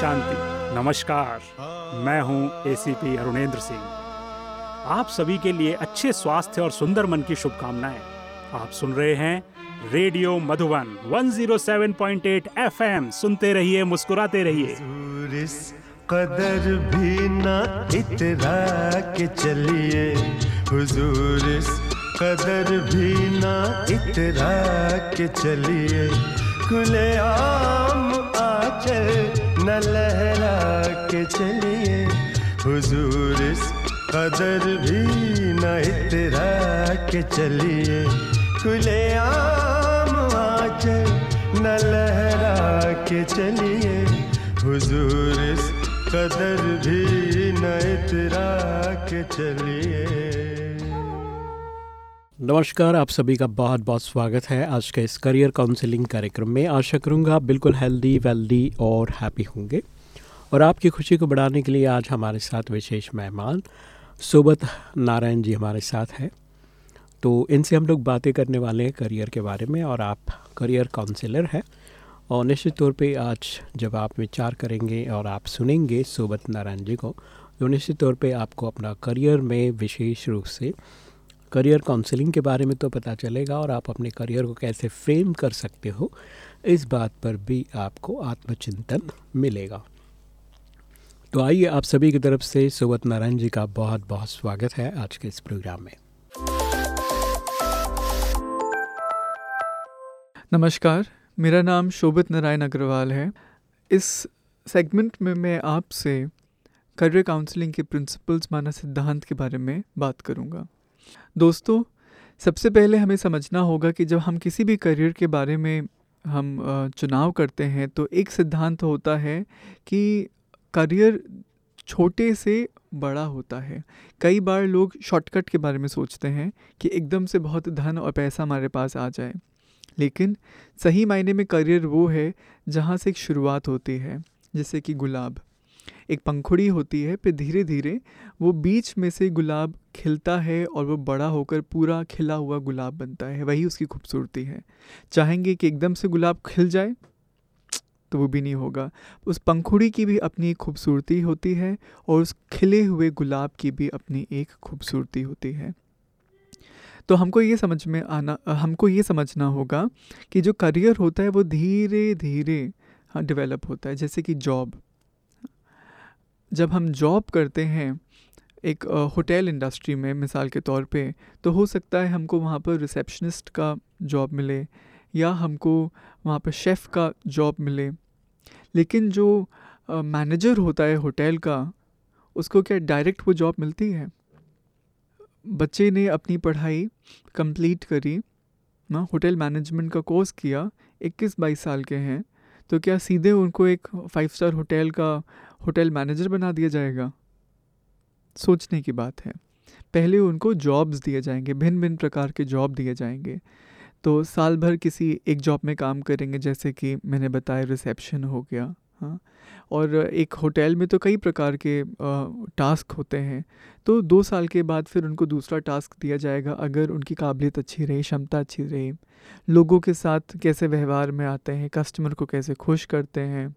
शांति। नमस्कार। मैं हूँ एसीपी अरुणेंद्र सिंह। आप सभी के लिए अच्छे स्वास्थ्य और सुंदर मन की शुभकामनाएँ। आप सुन रहे हैं रेडियो मधुबन 107.8 एफएम सुनते रहिए, मुस्कुराते रहिए। कदर भी ना इतरा के चलिए। हुजूर इस कदर भी ना इतरा के चलिए। खुले आम न लहरा के चलिए। हुजूर इस कदर भी न इतरा के चलिए। खुले आम आज न लहरा के चलिए। हुजूर इस कदर भी न इतरा के चलिए। नमस्कार, आप सभी का बहुत बहुत स्वागत है आज के इस करियर काउंसलिंग कार्यक्रम में। आशा करूँगा आप बिल्कुल हेल्दी वेल्दी और हैप्पी होंगे। और आपकी खुशी को बढ़ाने के लिए आज हमारे साथ विशेष मेहमान सोबत नारायण जी हमारे साथ हैं। तो इनसे हम लोग बातें करने वाले हैं करियर के बारे में और आप करियर काउंसलर हैं। और निश्चित तौर पे आज जब आप विचार करेंगे और आप सुनेंगे सोबत नारायण जी को तो निश्चित तौर पे आपको अपना करियर में विशेष रूप से करियर काउंसलिंग के बारे में तो पता चलेगा और आप अपने करियर को कैसे फ्रेम कर सकते हो, इस बात पर भी आपको आत्मचिंतन मिलेगा। तो आइए आप सभी की तरफ़ से सुवत नारायण जी का बहुत बहुत स्वागत है आज के इस प्रोग्राम में। नमस्कार, मेरा नाम शोभित नारायण अग्रवाल है। इस सेगमेंट में मैं आपसे करियर काउंसलिंग के प्रिंसिपल्स माना सिद्धांत के बारे में बात करूँगा। दोस्तों, सबसे पहले हमें समझना होगा कि जब हम किसी भी करियर के बारे में हम चुनाव करते हैं तो एक सिद्धांत होता है कि करियर छोटे से बड़ा होता है। कई बार लोग शॉर्टकट के बारे में सोचते हैं कि एकदम से बहुत धन और पैसा हमारे पास आ जाए। लेकिन सही मायने में करियर वो है जहाँ से एक शुरुआत होती है, जैसे कि गुलाब। एक पंखुड़ी होती है, फिर धीरे धीरे वो बीच में से गुलाब खिलता है और वो बड़ा होकर पूरा खिला हुआ गुलाब बनता है। वही उसकी खूबसूरती है। चाहेंगे कि एकदम से गुलाब खिल जाए तो वो भी नहीं होगा। उस पंखुड़ी की भी अपनी खूबसूरती होती है और उस खिले हुए गुलाब की भी अपनी एक खूबसूरती होती है। तो हमको ये समझ में आना, हमको ये समझना होगा कि जो करियर होता है वो धीरे धीरे हाँ डेवलप होता है। जैसे कि जॉब जब हम जॉब करते हैं एक होटल इंडस्ट्री में मिसाल के तौर पे तो हो सकता है हमको वहाँ पर रिसेप्शनिस्ट का जॉब मिले या हमको वहाँ पर शेफ़ का जॉब मिले। लेकिन जो मैनेजर होता है होटल का, उसको क्या डायरेक्ट वो जॉब मिलती है? बच्चे ने अपनी पढ़ाई कंप्लीट करी, ना, होटल मैनेजमेंट का कोर्स किया 21-22 साल के हैं तो क्या सीधे उनको एक फाइव स्टार होटल का होटल मैनेजर बना दिया जाएगा? सोचने की बात है। पहले उनको जॉब्स दिए जाएँगे भिन्न भिन्न प्रकार के जॉब दिए जाएँगे। तो साल भर किसी एक जॉब में काम करेंगे, जैसे कि मैंने बताया रिसेप्शन हो गया हाँ। और एक होटल में तो कई प्रकार के टास्क होते हैं। तो दो साल के बाद फिर उनको दूसरा टास्क दिया जाएगा, अगर उनकी काबिलियत अच्छी रही, क्षमता अच्छी रही। लोगों के साथ कैसे व्यवहार में आते हैं कस्टमर को कैसे खुश करते हैं।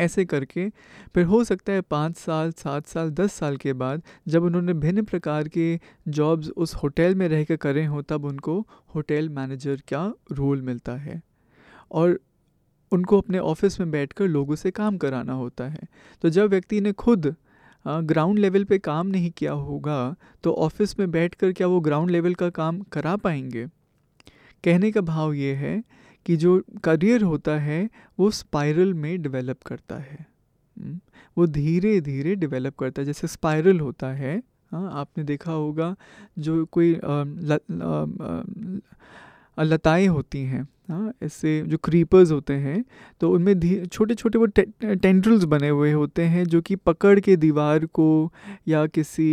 ऐसे करके, फिर हो सकता है पाँच साल, सात साल, दस साल के बाद जब उन्होंने भिन्न प्रकार के जॉब्स उस होटल में रह कर करें हों, तब उनको होटल मैनेजर का रोल मिलता है। और उनको अपने ऑफ़िस में बैठकर लोगों से काम कराना होता है। तो जब व्यक्ति ने खुद ग्राउंड लेवल पे काम नहीं किया होगा तो ऑफ़िस में बैठकर क्या वो ग्राउंड लेवल का काम करा पाएँगे? कहने का भाव ये है कि जो करियर होता है वो स्पाइरल में डेवलप करता है। वो धीरे धीरे डेवलप करता है। जैसे स्पाइरल होता है हाँ आपने देखा होगा जो कोई लताएँ होती हैं हाँ ऐसे जो क्रीपर्स होते हैं तो उनमें छोटे छोटे वो टे, बने हुए होते हैं जो कि पकड़ के दीवार को या किसी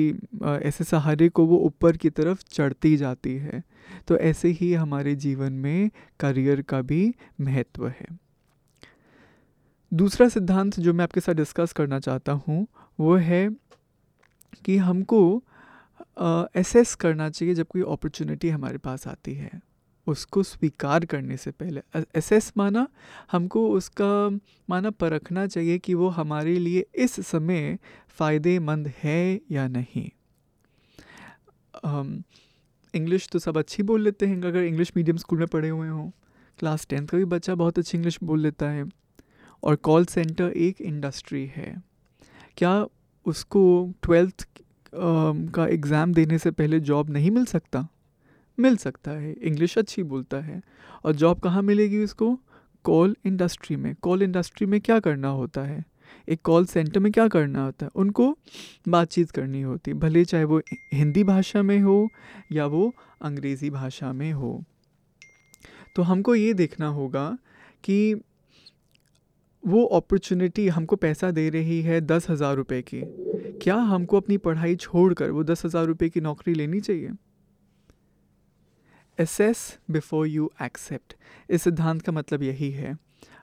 ऐसे सहारे को वो ऊपर की तरफ़ चढ़ती जाती है। तो ऐसे ही हमारे जीवन में करियर का भी महत्व है। दूसरा सिद्धांत जो मैं आपके साथ डिस्कस करना चाहता हूँ, वो है कि हमको एसेस करना चाहिए जब कोई अपॉर्चुनिटी हमारे पास आती है। उसको स्वीकार करने से पहले एसेस माना हमको उसका, माना परखना चाहिए कि वो हमारे लिए इस समय फ़ायदेमंद है या नहीं। इंग्लिश तो सब अच्छी बोल लेते हैं, अगर इंग्लिश मीडियम स्कूल में पढ़े हुए हों। क्लास टेंथ का भी बच्चा बहुत अच्छी इंग्लिश बोल लेता है। और कॉल सेंटर एक इंडस्ट्री है। क्या उसको ट्वेल्थ का एग्ज़ाम देने से पहले जॉब नहीं मिल सकता? मिल सकता है। इंग्लिश अच्छी बोलता है। और जॉब कहाँ मिलेगी उसको? कॉल इंडस्ट्री में। कॉल इंडस्ट्री में क्या करना होता है? एक कॉल सेंटर में क्या करना होता है? उनको बातचीत करनी होती है, भले चाहे वो हिंदी भाषा में हो या वो अंग्रेज़ी भाषा में हो। तो हमको ये देखना होगा कि वो अपॉर्चुनिटी हमको पैसा दे रही है दस हज़ार रुपये की। क्या हमको अपनी पढ़ाई छोड़कर वो दस हज़ार रुपये की नौकरी लेनी चाहिए? एसेस बिफोर यू एक्सेप्ट इस सिद्धांत का मतलब यही है।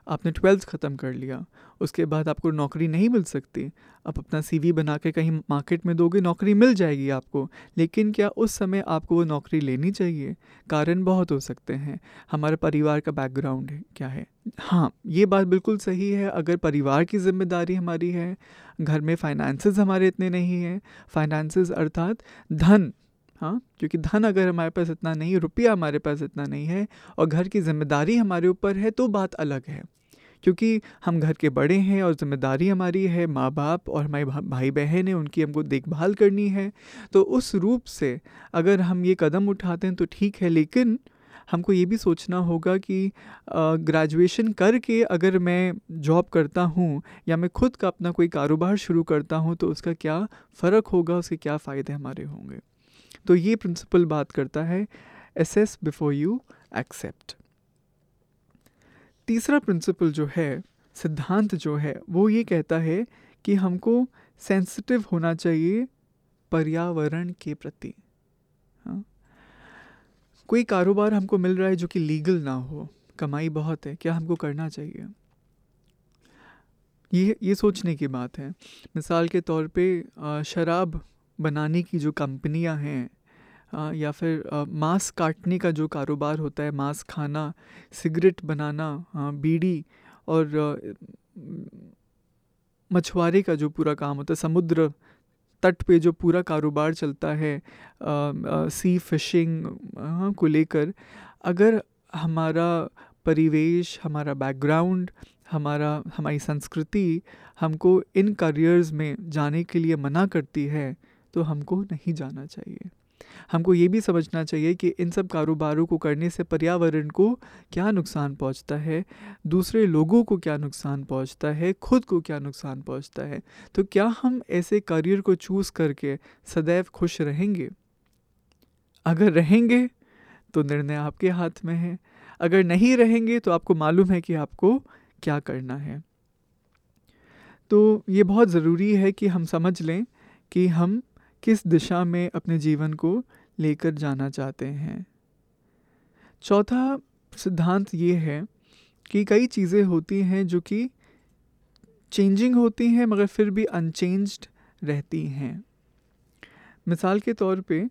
आपने ट्वेल्थ ख़त्म कर लिया, उसके बाद आपको नौकरी नहीं मिल सकती। आप अपना सीवी बना के कहीं मार्केट में दोगे, नौकरी मिल जाएगी आपको, लेकिन क्या उस समय आपको वो नौकरी लेनी चाहिए? कारण बहुत हो सकते हैं। हमारे परिवार का बैकग्राउंड है क्या है? हाँ ये बात बिल्कुल सही है। अगर परिवार की ज़िम्मेदारी हमारी है, घर में फाइनेंसेस हमारे इतने नहीं हैं। फाइनेंसेस अर्थात धन हाँ क्योंकि धन अगर हमारे पास इतना नहीं रुपया हमारे पास इतना नहीं है और घर की ज़िम्मेदारी हमारे ऊपर है तो बात अलग है। क्योंकि हम घर के बड़े हैं और ज़िम्मेदारी हमारी है माँ बाप और हमारे भाई बहन हैं, उनकी हमको देखभाल करनी है तो उस रूप से अगर हम ये कदम उठाते हैं तो ठीक है, लेकिन हमको ये भी सोचना होगा कि ग्रेजुएशन करके अगर मैं जॉब करता हूँ या मैं खुद का अपना कोई कारोबार शुरू करता हूँ तो उसका क्या फ़र्क होगा, उसके क्या फ़ायदे हमारे होंगे? तो ये प्रिंसिपल बात करता है एसेस बिफोर यू एक्सेप्ट तीसरा प्रिंसिपल जो है, सिद्धांत जो है, वो ये कहता है कि हमको सेंसिटिव होना चाहिए पर्यावरण के प्रति। हाँ। कोई कारोबार हमको मिल रहा है जो कि लीगल ना हो, कमाई बहुत है, क्या हमको करना चाहिए? ये ये सोचने की बात है। मिसाल के तौर पे शराब बनाने की जो कंपनियाँ हैं या फिर मांस काटने का जो कारोबार होता है मांस खाना सिगरेट बनाना बीड़ी और मछुआरे का जो पूरा काम होता है समुद्र तट पे जो पूरा कारोबार चलता है आ, आ, सी फिशिंग को लेकर अगर हमारा परिवेश हमारा बैकग्राउंड हमारा हमारी संस्कृति हमको इन करियर्स में जाने के लिए मना करती है तो हमको नहीं जाना चाहिए। हमको ये भी समझना चाहिए कि इन सब कारोबारों को करने से पर्यावरण को क्या नुकसान पहुँचता है, दूसरे लोगों को क्या नुकसान पहुँचता है, खुद को क्या नुकसान पहुँचता है। तो क्या हम ऐसे करियर को चूज़ करके सदैव खुश रहेंगे? अगर रहेंगे तो निर्णय आपके हाथ में है। अगर नहीं रहेंगे तो आपको मालूम है कि आपको क्या करना है। तो ये बहुत ज़रूरी है कि हम समझ लें कि हम किस दिशा में अपने जीवन को लेकर जाना चाहते हैं? चौथा सिद्धांत ये है कि कई चीज़ें होती हैं जो कि चेंजिंग होती हैं, मगर फिर भी अनचेंज्ड रहती हैं। मिसाल के तौर पे,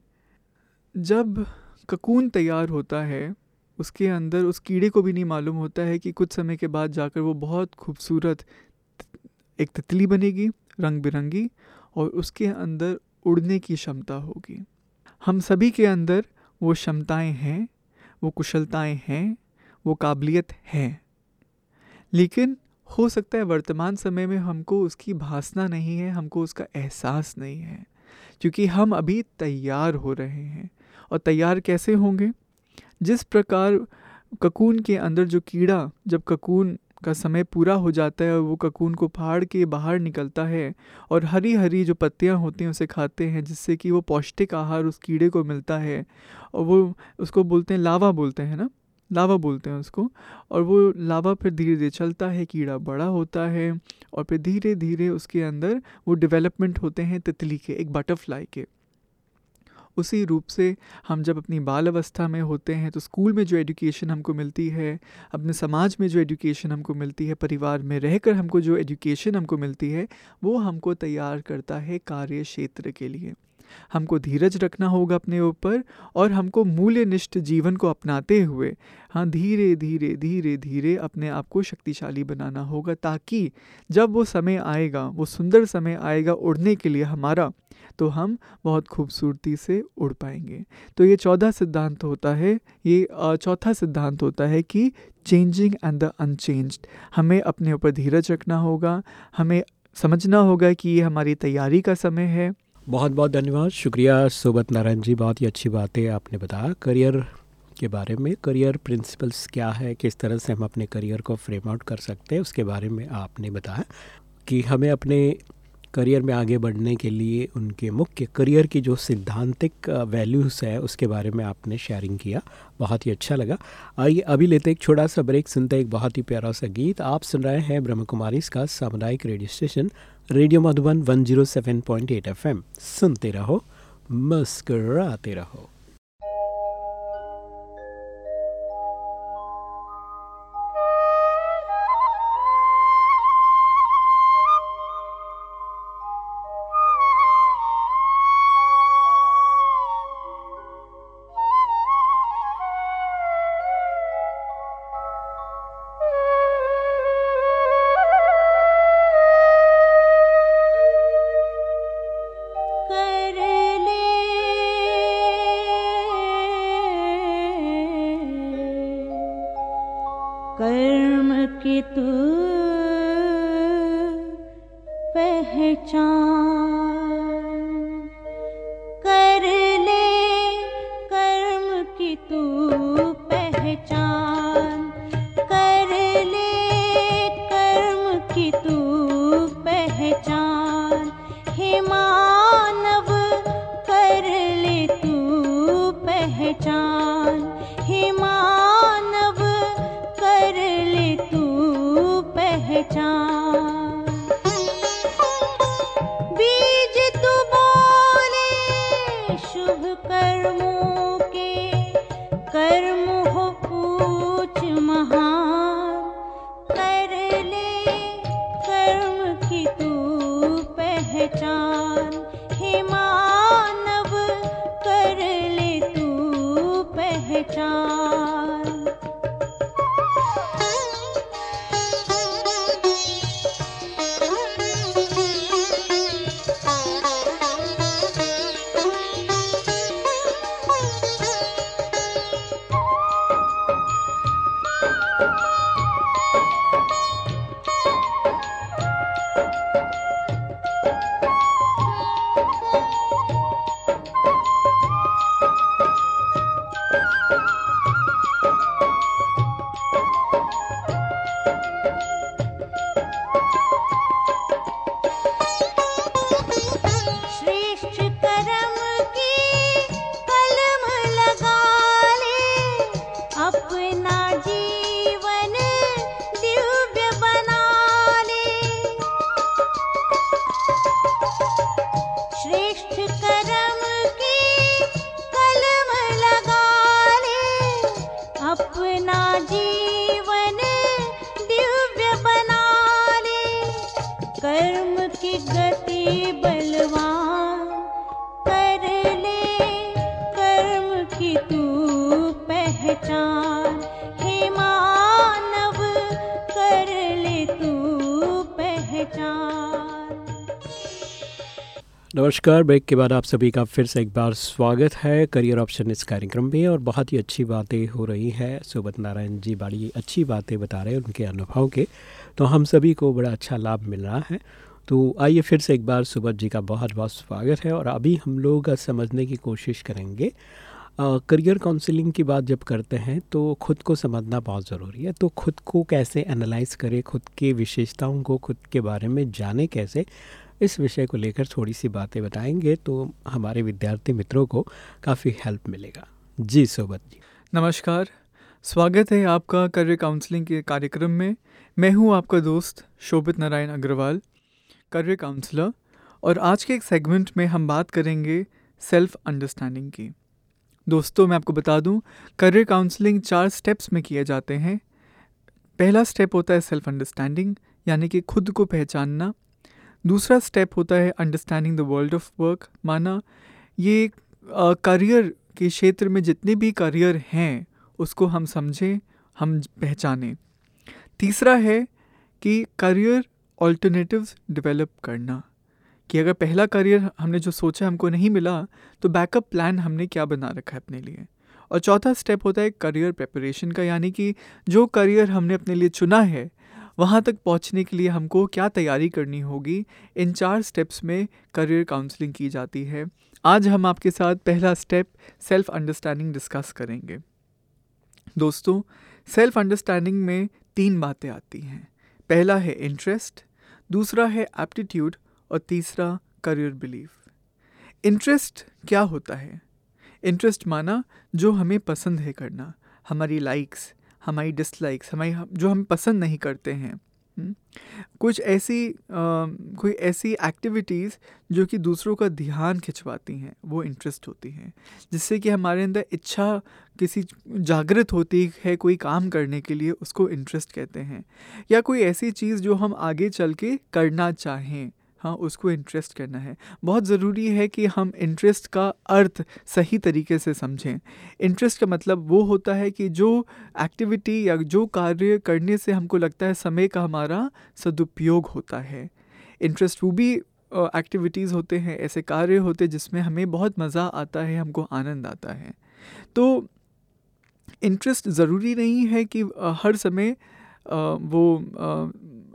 जब ककून तैयार होता है, उसके अंदर उस कीड़े को भी नहीं मालूम होता है कि कुछ समय के बाद जाकर वो बहुत खूबसूरत एक तितली बनेगी, रंग बिरंगी, और उसके अंदर उड़ने की क्षमता होगी। हम सभी के अंदर वो क्षमताएँ हैं, वो कुशलताएँ हैं, वो काबिलियत है। लेकिन हो सकता है वर्तमान समय में हमको उसकी भासना नहीं है, हमको उसका एहसास नहीं है, क्योंकि हम अभी तैयार हो रहे हैं। और तैयार कैसे होंगे? जिस प्रकार ककून के अंदर जो कीड़ा, जब ककून का समय पूरा हो जाता है और वो ककून को फाड़ के बाहर निकलता है और हरी हरी जो पत्तियाँ होती हैं उसे खाते हैं, जिससे कि वो पौष्टिक आहार उस कीड़े को मिलता है। और वो उसको बोलते हैं लावा बोलते हैं ना? लावा बोलते हैं उसको। और वो लावा फिर धीरे धीरे चलता है, कीड़ा बड़ा होता है और फिर धीरे धीरे उसके अंदर वो डेवलपमेंट होते हैं तितली के, एक बटरफ्लाई के। उसी रूप से हम जब अपनी बाल अवस्था में होते हैं तो स्कूल में जो एजुकेशन हमको मिलती है, अपने समाज में जो एजुकेशन हमको मिलती है, परिवार में रहकर हमको जो एजुकेशन हमको मिलती है, वो हमको तैयार करता है कार्य क्षेत्र के लिए। हमको धीरज रखना होगा अपने ऊपर और हमको मूल्यनिष्ठ जीवन को अपनाते हुए हाँ धीरे धीरे धीरे धीरे अपने आप को शक्तिशाली बनाना होगा, ताकि जब वो समय आएगा, वो सुंदर समय आएगा उड़ने के लिए हमारा तो हम बहुत खूबसूरती से उड़ पाएँगे। तो ये चौदह सिद्धांत होता है, ये चौथा सिद्धांत होता है कि चेंजिंग एंड द अनचेंज्ड हमें अपने ऊपर धीरज रखना होगा, हमें समझना होगा कि ये हमारी तैयारी का समय है। बहुत बहुत धन्यवाद, शुक्रिया सोबत नारायण जी, बहुत ही अच्छी बातें आपने बताया। करियर के बारे में, करियर प्रिंसिपल्स क्या है, किस तरह से हम अपने करियर को फ्रेम आउट कर सकते हैं, उसके बारे में आपने बताया कि हमें अपने करियर में आगे बढ़ने के लिए उनके मुख्य करियर की जो सिद्धांतिक वैल्यूज़ है, उसके बारे में आपने शेयरिंग किया। बहुत ही अच्छा लगा। आइए अभी लेते एक छोटा सा ब्रेक सुनते एक बहुत ही प्यारा सा गीत। आप सुन रहे हैं ब्रह्म कुमारी इसका सामुदायिक radio station radio Madhuban 107.8 FM सुनते रहो, मुस्कराते रहो। नमस्कार, ब्रेक के बाद आप सभी का फिर से एक बार स्वागत है करियर ऑप्शन इस कार्यक्रम में और बहुत ही अच्छी बातें हो रही हैं। सुबत नारायण जी बड़ी अच्छी बातें बता रहे हैं उनके अनुभव के तो हम सभी को बड़ा अच्छा लाभ मिल रहा है। तो आइए फिर से एक बार सुबत जी का बहुत बहुत स्वागत है और अभी हम लोग समझने की कोशिश करेंगे करियर काउंसलिंग की बात जब करते हैं तो खुद को समझना बहुत ज़रूरी है। तो खुद को कैसे एनालाइज करें, खुद के विशेषताओं को, खुद के बारे में जाने कैसे? इस विषय को लेकर थोड़ी सी बातें बताएँगे तो हमारे विद्यार्थी मित्रों को काफ़ी हेल्प मिलेगा। जी, सोबत जी। नमस्कार। स्वागत है आपका करियर काउंसलिंग के कार्यक्रम में। मैं हूँ आपका दोस्त शोभित नारायण अग्रवाल, करियर काउंसलर, और आज के एक सेगमेंट में हम बात करेंगे सेल्फ अंडरस्टैंडिंग की। दोस्तों, मैं आपको बता दूँ, करियर काउंसलिंग चार स्टेप्स में किए जाते हैं। पहला स्टेप होता है सेल्फ अंडरस्टैंडिंग यानी कि खुद को पहचानना। दूसरा स्टेप होता है understanding the world of work माना ये करियर के क्षेत्र में जितने भी करियर हैं, उसको हम समझें, हम पहचानें। तीसरा है कि करियर ऑल्टरनेटिव्स डेवलप करना। कि अगर पहला करियर हमने जो सोचा हमको नहीं मिला तो बैकअप प्लान हमने क्या बना रखा है अपने लिए? और चौथा स्टेप होता है करियर प्रिपरेशन का, यानी कि जो करियर हमने अपने लिए चुना है वहाँ तक पहुँचने के लिए हमको क्या तैयारी करनी होगी? इन चार स्टेप्स में करियर काउंसलिंग की जाती है। आज हम आपके साथ पहला स्टेप सेल्फ अंडरस्टैंडिंग डिस्कस करेंगे। दोस्तों सेल्फ अंडरस्टैंडिंग में तीन बातें आती हैं। पहला है इंटरेस्ट दूसरा है एप्टीट्यूड और तीसरा करियर बिलीफ इंटरेस्ट क्या होता है? इंटरेस्ट माना जो हमें पसंद है करना, हमारी लाइक्स हमारी डिसलाइक्स हमारी जो हम पसंद नहीं करते हैं हम्म? कुछ ऐसी आ, कोई ऐसी एक्टिविटीज़ जो कि दूसरों का ध्यान खिंचवाती हैं वो इंटरेस्ट होती हैं जिससे कि हमारे अंदर इच्छा किसी जागृत होती है कोई काम करने के लिए उसको इंटरेस्ट कहते हैं या कोई ऐसी चीज़ जो हम आगे चल के करना चाहें हाँ उसको इंटरेस्ट करना है। बहुत ज़रूरी है कि हम इंटरेस्ट का अर्थ सही तरीके से समझें। इंटरेस्ट का मतलब वो होता है कि जो एक्टिविटी या जो कार्य करने से हमको लगता है समय का हमारा सदुपयोग होता है। इंटरेस्ट वो भी एक्टिविटीज़ होते हैं, ऐसे कार्य होते जिसमें हमें बहुत मज़ा आता है, हमको आनंद आता है। तो इंटरेस्ट ज़रूरी नहीं है कि हर समय वो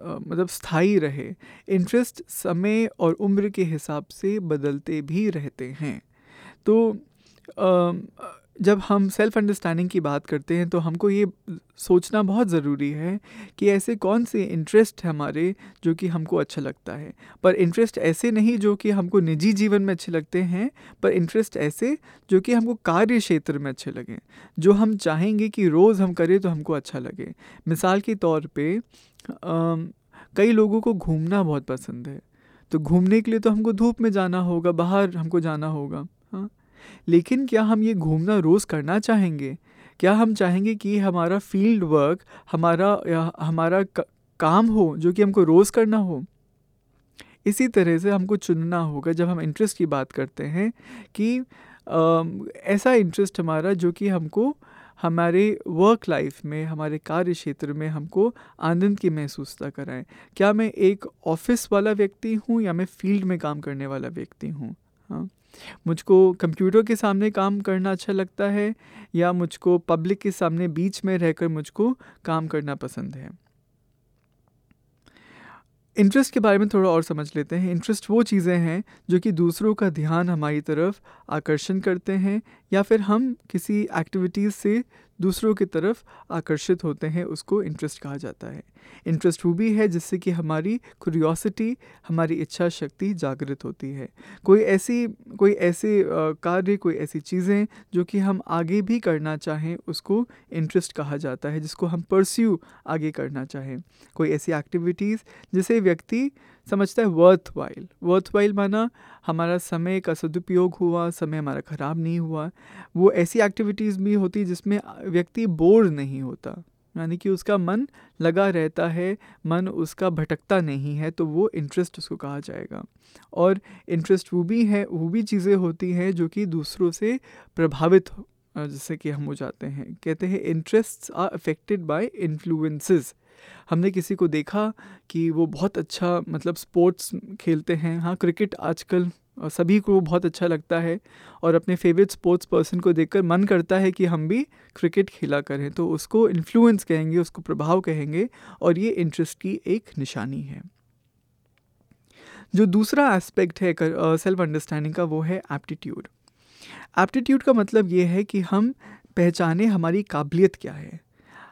मतलब स्थायी रहे इंटरेस्ट समय और उम्र के हिसाब से बदलते भी रहते हैं। तो जब हम सेल्फ अंडरस्टैंडिंग की बात करते हैं तो हमको ये सोचना बहुत ज़रूरी है कि ऐसे कौन से इंटरेस्ट हमारे जो कि हमको अच्छा लगता है। पर इंटरेस्ट ऐसे नहीं जो कि हमको निजी जीवन में अच्छे लगते हैं, पर इंटरेस्ट ऐसे जो कि हमको कार्य क्षेत्र में अच्छे लगें। जो हम चाहेंगे कि रोज़ हम करें तो हमको अच्छा लगे। मिसाल के तौर पर कई लोगों को घूमना बहुत पसंद है। तो घूमने के लिए तो हमको धूप में जाना होगा, बाहर हमको जाना होगा हाँ। लेकिन क्या हम ये घूमना रोज़ करना चाहेंगे? क्या हम चाहेंगे कि हमारा फ़ील्ड वर्क हमारा हमारा काम हो जो कि हमको रोज़ करना हो? इसी तरह से हमको चुनना होगा जब हम इंटरेस्ट की बात करते हैं कि आ, ऐसा इंटरेस्ट हमारा जो कि हमको हमारे वर्क लाइफ में हमारे कार्य क्षेत्र में हमको आनंद की महसूसता कराएँ। क्या मैं एक ऑफ़िस वाला व्यक्ति हूँ या मैं फ़ील्ड में काम करने वाला व्यक्ति हूँ? हाँ। मुझको कंप्यूटर के सामने काम करना अच्छा लगता है या मुझको पब्लिक के सामने बीच में रहकर मुझको काम करना पसंद है। इंटरेस्ट के बारे में थोड़ा और समझ लेते हैं। इंटरेस्ट वो चीज़ें हैं जो कि दूसरों का ध्यान हमारी तरफ़ आकर्षण करते हैं या फिर हम किसी एक्टिविटीज़ से दूसरों की तरफ़ आकर्षित होते हैं, उसको इंटरेस्ट कहा जाता है। इंटरेस्ट वो भी है जिससे कि हमारी क्यूरियोसिटी हमारी इच्छा शक्ति जागृत होती है। कोई ऐसी, कोई ऐसे कार्य, कोई ऐसी चीज़ें जो कि हम आगे भी करना चाहें, उसको इंटरेस्ट कहा जाता है, जिसको हम परस्यू आगे करना चाहें। कोई ऐसी एक्टिविटीज़ जिसे व्यक्ति समझता है वर्थ वाइल वर्थ वाइल माना हमारा समय का सदुपयोग हुआ, समय हमारा ख़राब नहीं हुआ। वो ऐसी एक्टिविटीज़ भी होती जिसमें व्यक्ति बोर नहीं होता। यानी कि उसका मन लगा रहता है, मन उसका भटकता नहीं है तो वो इंटरेस्ट उसको कहा जाएगा। और इंटरेस्ट वो भी है, वो भी चीज़ें होती हैं जो कि दूसरों से प्रभावित जैसे कि हम हो जाते हैं। कहते हैं interest are affected by influences हमने किसी को देखा कि वो बहुत अच्छा मतलब स्पोर्ट्स खेलते हैं। हाँ क्रिकेट आजकल सभी को बहुत अच्छा लगता है और अपने फेवरेट स्पोर्ट्स पर्सन को देखकर मन करता है कि हम भी क्रिकेट खेला करें। तो उसको इन्फ्लुएंस कहेंगे, उसको प्रभाव कहेंगे और ये इंटरेस्ट की एक निशानी है। जो दूसरा एस्पेक्ट है सेल्फ अंडरस्टैंडिंग का वो है एप्टीट्यूड एप्टीट्यूड का मतलब ये है कि हम पहचाने हमारी काबिलियत क्या है।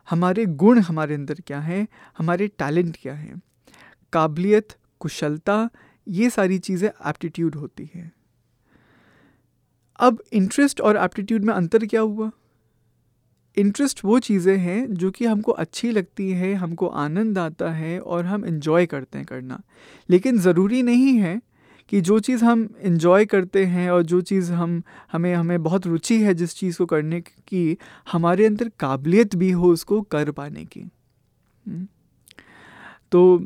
हमारे गुण हमारे अंदर क्या हैं? हमारे टैलेंट क्या हैं? काबिलियत, कुशलता, ये सारी चीज़ें एप्टीट्यूड होती है। अब इंटरेस्ट और एप्टीट्यूड में अंतर क्या हुआ? इंटरेस्ट वो चीज़ें हैं जो कि हमको अच्छी लगती है, हमको आनंद आता है और हम इन्जॉय करते हैं करना। लेकिन ज़रूरी नहीं है कि जो चीज़ हम इन्जॉय करते हैं और जो चीज़ हम, हमें हमें बहुत रुचि है जिस चीज़ को करने की, हमारे अंदर काबिलियत भी हो उसको कर पाने की। हम्म। तो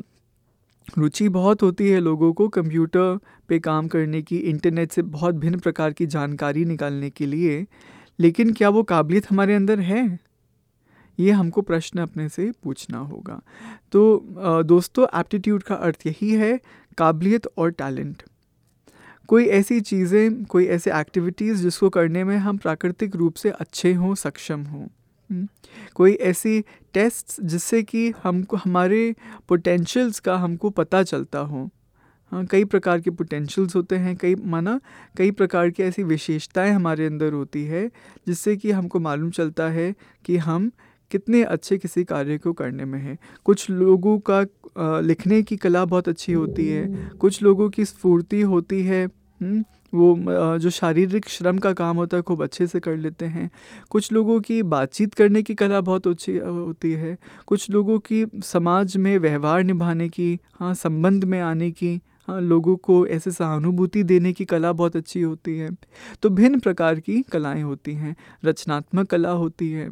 रुचि बहुत होती है लोगों को कंप्यूटर पे काम करने की, इंटरनेट से बहुत भिन्न प्रकार की जानकारी निकालने के लिए। लेकिन क्या वो काबिलियत हमारे अंदर है? ये हमको प्रश्न अपने से पूछना होगा। तो दोस्तों एप्टीट्यूड का अर्थ यही है, काबिलियत और टैलेंट कोई ऐसी चीज़ें कोई ऐसे एक्टिविटीज़ जिसको करने में हम प्राकृतिक रूप से अच्छे हों सक्षम हों। हम्म, कोई ऐसी टेस्ट जिससे कि हमको हमारे पोटेंशियल्स का हमको पता चलता हो। हाँ कई प्रकार के पोटेंशियल्स होते हैं कई माना कई प्रकार की ऐसी विशेषताएँ हमारे अंदर होती है जिससे कि हमको मालूम चलता है कि हम कितने अच्छे किसी कार्य को करने में हैं। कुछ लोगों का लिखने की कला बहुत अच्छी होती है। कुछ लोगों की स्फूर्ति होती है हम्म, वो जो शारीरिक श्रम का काम होता है खूब अच्छे से कर लेते हैं। कुछ लोगों की बातचीत करने की कला बहुत अच्छी होती है। कुछ लोगों की समाज में व्यवहार निभाने की हाँ संबंध में आने की हाँ लोगों को ऐसे सहानुभूति देने की कला बहुत अच्छी होती है। तो भिन्न प्रकार की कलाएँ होती हैं। रचनात्मक कला होती है।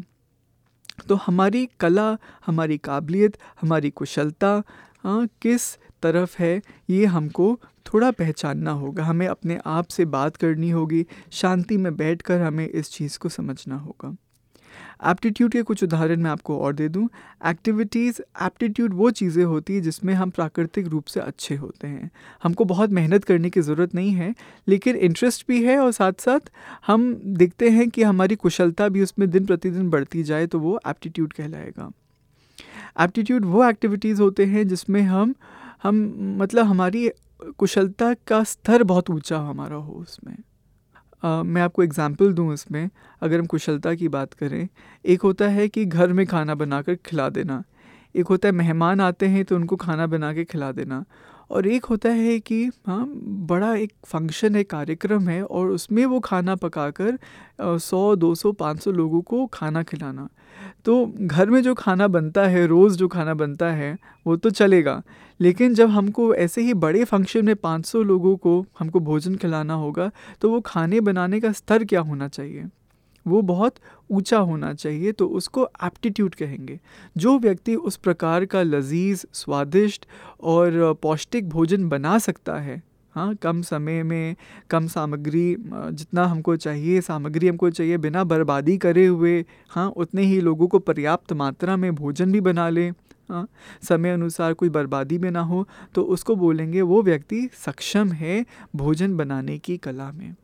तो हमारी कला, हमारी काबिलियत, हमारी कुशलता हाँ किस तरफ़ है, ये हमको थोड़ा पहचानना होगा। हमें अपने आप से बात करनी होगी, शांति में बैठकर हमें इस चीज़ को समझना होगा। एप्टीट्यूड के कुछ उदाहरण मैं आपको और दे दूँ। एक्टिविटीज़ एप्टीट्यूड वो चीज़ें होती हैं जिसमें हम प्राकृतिक रूप से अच्छे होते हैं। हमको बहुत मेहनत करने की ज़रूरत नहीं है, लेकिन इंटरेस्ट भी है और साथ साथ हम देखते हैं कि हमारी कुशलता भी उसमें दिन प्रतिदिन बढ़ती जाए तो वो एप्टीट्यूड कहलाएगा। एप्टीट्यूड वो एक्टिविटीज़ होते हैं जिसमें हम हम मतलब हमारी कुशलता का स्तर बहुत ऊँचा हमारा हो उसमें। Uh, मैं आपको एग्ज़ाम्पल दूँ इसमें अगर हम कुशलता की बात करें एक होता है कि घर में खाना बनाकर खिला देना। एक होता है मेहमान आते हैं तो उनको खाना बना के खिला देना। और एक होता है कि हाँ बड़ा एक फ़ंक्शन है, कार्यक्रम है और उसमें वो खाना पकाकर सौ, दो सौ, पाँच सौ लोगों को खाना खिलाना। तो घर में जो खाना बनता है, रोज़ जो खाना बनता है, वो तो चलेगा। लेकिन जब हमको ऐसे ही बड़े फ़ंक्शन में 500 लोगों को हमको भोजन खिलाना होगा तो वो खाने बनाने का स्तर क्या होना चाहिए? वो बहुत ऊँचा होना चाहिए तो उसको एप्टीट्यूड कहेंगे। जो व्यक्ति उस प्रकार का लजीज, स्वादिष्ट और पौष्टिक भोजन बना सकता है हाँ कम समय में, कम सामग्री, जितना हमको चाहिए, सामग्री हमको चाहिए, बिना बर्बादी करे हुए हाँ उतने ही लोगों को पर्याप्त मात्रा में भोजन भी बना लें हाँ समय अनुसार कोई बर्बादी में ना हो तो उसको बोलेंगे वो व्यक्ति सक्षम है भोजन बनाने की कला में।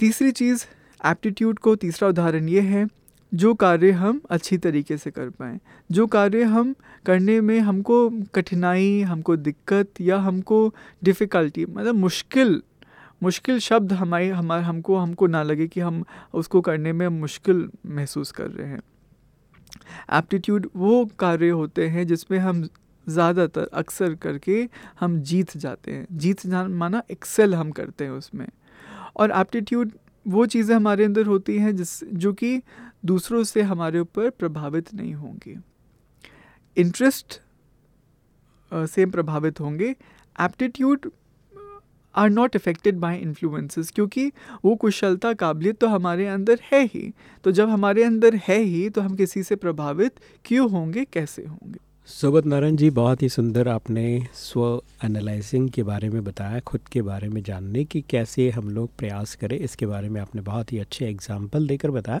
तीसरी चीज़ एप्टीट्यूड को तीसरा उदाहरण ये है, जो कार्य हम अच्छी तरीके से कर पाएँ, जो कार्य हम करने में हमको कठिनाई, हमको दिक्कत या हमको डिफ़िकल्टी मतलब मुश्किल मुश्किल शब्द हमारे हमारे हमको हमको ना लगे कि हम उसको करने में मुश्किल महसूस कर रहे हैं। एप्टीट्यूड वो कार्य होते हैं जिसमें हम ज़्यादातर अक्सर करके हम जीत जाते हैं। जीत जान, माना एक्सेल हम करते हैं उसमें। और एप्टीट्यूड वो चीज़ें हमारे अंदर होती हैं जिस, जो कि दूसरों से हमारे ऊपर प्रभावित नहीं होंगी। इंटरेस्ट से प्रभावित होंगे। Aptitude are not affected by influences क्योंकि वो कुशलता, काबिलियत तो हमारे अंदर है ही। तो जब हमारे अंदर है ही तो हम किसी से प्रभावित क्यों होंगे, कैसे होंगे? सोबत नारायण जी, बहुत ही सुंदर आपने स्व एनालाइजिंग के बारे में बताया, खुद के बारे में जानने की, कैसे हम लोग प्रयास करें, इसके बारे में आपने बहुत ही अच्छे एग्ज़ाम्पल देकर बताया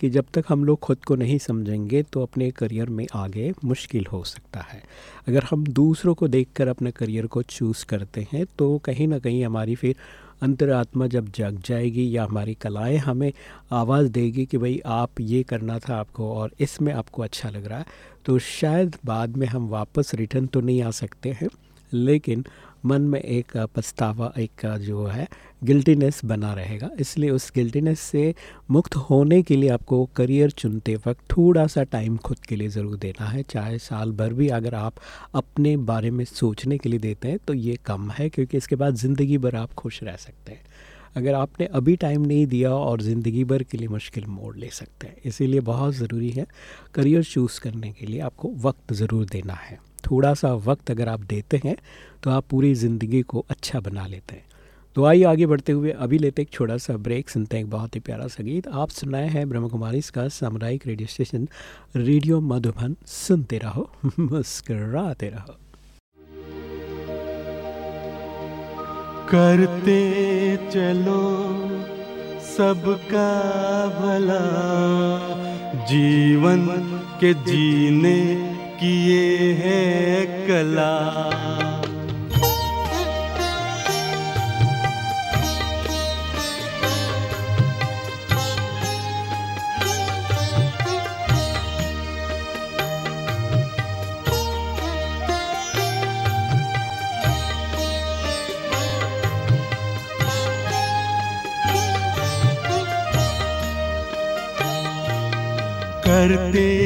कि जब तक हम लोग खुद को नहीं समझेंगे तो अपने करियर में आगे मुश्किल हो सकता है। अगर हम दूसरों को देखकर अपने करियर को चूज़ करते हैं तो कहीं ना कहीं हमारी फिर अंतरात्मा जब जग जाएगी या हमारी कलाएँ हमें आवाज़ देगी कि भाई आप ये करना था आपको और इसमें आपको अच्छा लग रहा है तो शायद बाद में हम वापस रिटर्न तो नहीं आ सकते हैं, लेकिन मन में एक पछतावा, एक जो है, गिल्टीनेस बना रहेगा। इसलिए उस गिल्टीनेस से मुक्त होने के लिए आपको करियर चुनते वक्त थोड़ा सा टाइम खुद के लिए ज़रूर देना है। चाहे साल भर भी अगर आप अपने बारे में सोचने के लिए देते हैं तो ये कम है, क्योंकि इसके बाद ज़िंदगी भर आप खुश रह सकते हैं। अगर आपने अभी टाइम नहीं दिया और ज़िंदगी भर के लिए मुश्किल मोड़ ले सकते हैं, इसीलिए बहुत ज़रूरी है करियर चूज़ करने के लिए आपको वक्त ज़रूर देना है। थोड़ा सा वक्त अगर आप देते हैं तो आप पूरी ज़िंदगी को अच्छा बना लेते हैं। तो आइए आगे बढ़ते हुए अभी लेते एक छोटा सा ब्रेक, सुनते हैं एक बहुत ही प्यारा सा गीत। आप सुनाए हैं ब्रह्म कुमारी इसका सामुदायिक रेडियो स्टेशन, रेडियो मधुबन। सुनते रहो, मुस्कराते रहो। करते चलो सबका भला, जीवन के जीने की ये है कला। करते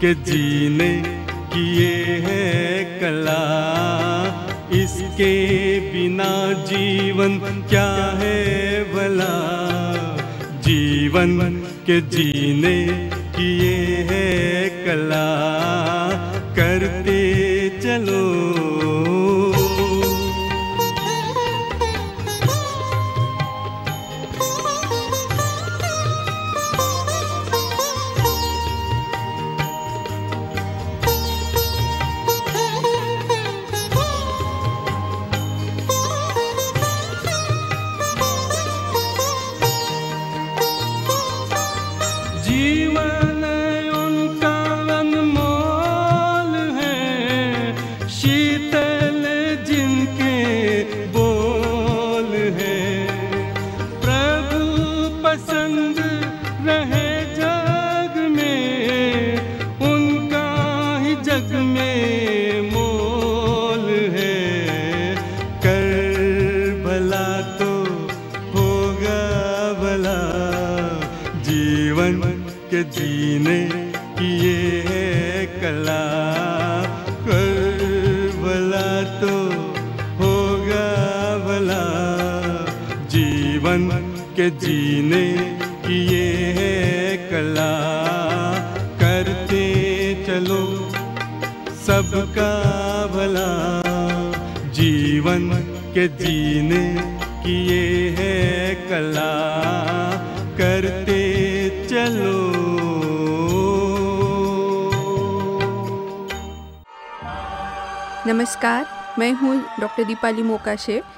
के जीने की ये है कला। इसके बिना जीवन क्या है भला? जीवन के जीने की ये है कला। करते चलो के जीने की ये है कला। करते चलो सबका भला। जीवन के जीने की ये है कला। करते चलो। नमस्कार, मैं हूँ डॉक्टर दीपाली मोकाशे।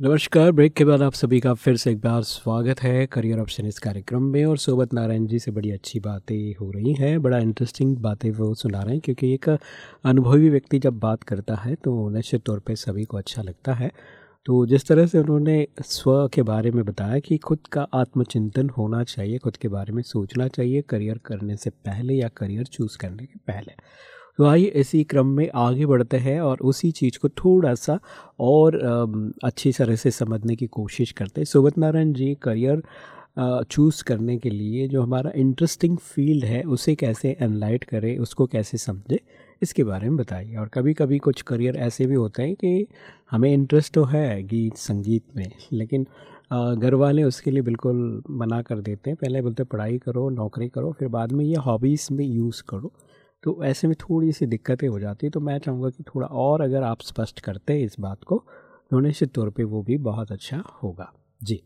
नमस्कार, ब्रेक के बाद आप सभी का फिर से एक बार स्वागत है करियर ऑप्शन इस कार्यक्रम में और सोबत नारायण जी से बड़ी अच्छी बातें हो रही हैं, बड़ा इंटरेस्टिंग बातें वो सुना रहे हैं क्योंकि एक अनुभवी व्यक्ति जब बात करता है तो निश्चित तौर पे सभी को अच्छा लगता है। तो जिस तरह से उन्होंने स्व के बारे में बताया कि खुद का आत्मचिंतन होना चाहिए, खुद के बारे में सोचना चाहिए, करियर करने से पहले या करियर चूज़ करने के पहले। तो आइए इसी क्रम में आगे बढ़ते हैं और उसी चीज़ को थोड़ा सा और अच्छी तरह से समझने की कोशिश करते हैं। सुबत नारायण जी करियर चूज़ करने के लिए जो हमारा इंटरेस्टिंग फ़ील्ड है उसे कैसे एनलाइट करें, उसको कैसे समझे, इसके बारे में बताइए। और कभी कभी कुछ करियर ऐसे भी होते हैं कि हमें इंटरेस्ट तो है गीत, संगीत में, लेकिन घर वाले उसके लिए बिल्कुल मना कर देते हैं। पहले बोलते पढ़ाई करो, नौकरी करो, फिर बाद में ये हॉबीज़ में यूज़ करो। तो ऐसे में थोड़ी सी दिक्कतें हो जाती है तो मैं चाहूँगा कि थोड़ा और अगर आप स्पष्ट करते इस बात को तो निश्चित तौर पे वो भी बहुत अच्छा होगा। जी।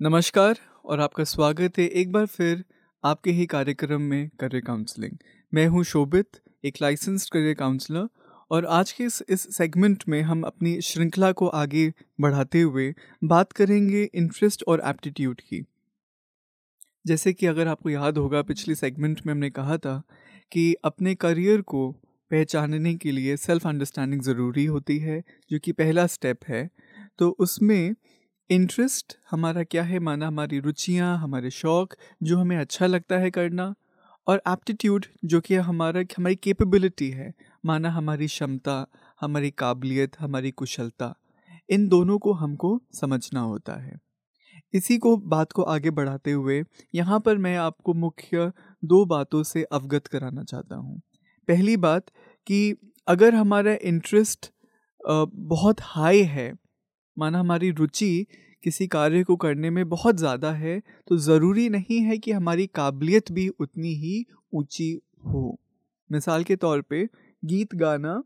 नमस्कार, और आपका स्वागत है एक बार फिर आपके ही कार्यक्रम में करियर काउंसलिंग। मैं हूँ शोभित, एक लाइसेंस्ड करियर काउंसलर, और आज के इस इस सेगमेंट में हम अपनी श्रृंखला को आगे बढ़ाते हुए बात करेंगे इंटरेस्ट और एप्टीट्यूड की। जैसे कि अगर आपको याद होगा, पिछले सेगमेंट में हमने कहा था कि अपने करियर को पहचानने के लिए सेल्फ अंडरस्टैंडिंग ज़रूरी होती है, जो कि पहला स्टेप है। तो उसमें इंटरेस्ट हमारा क्या है? माना हमारी रुचियाँ, हमारे शौक़, जो हमें अच्छा लगता है करना, और एप्टीट्यूड जो कि हमारा, हमारी कैपेबिलिटी है। माना हमारी क्षमता, हमारी काबिलियत, हमारी कुशलता, इन दोनों को हमको समझना होता है। इसी को, बात को आगे बढ़ाते हुए, यहाँ पर मैं आपको मुख्य दो बातों से अवगत कराना चाहता हूँ। पहली बात कि अगर हमारा इंटरेस्ट बहुत हाई है माना हमारी रुचि किसी कार्य को करने में बहुत ज़्यादा है तो ज़रूरी नहीं है कि हमारी काबिलियत भी उतनी ही ऊँची हो। मिसाल के तौर पे गीत गाना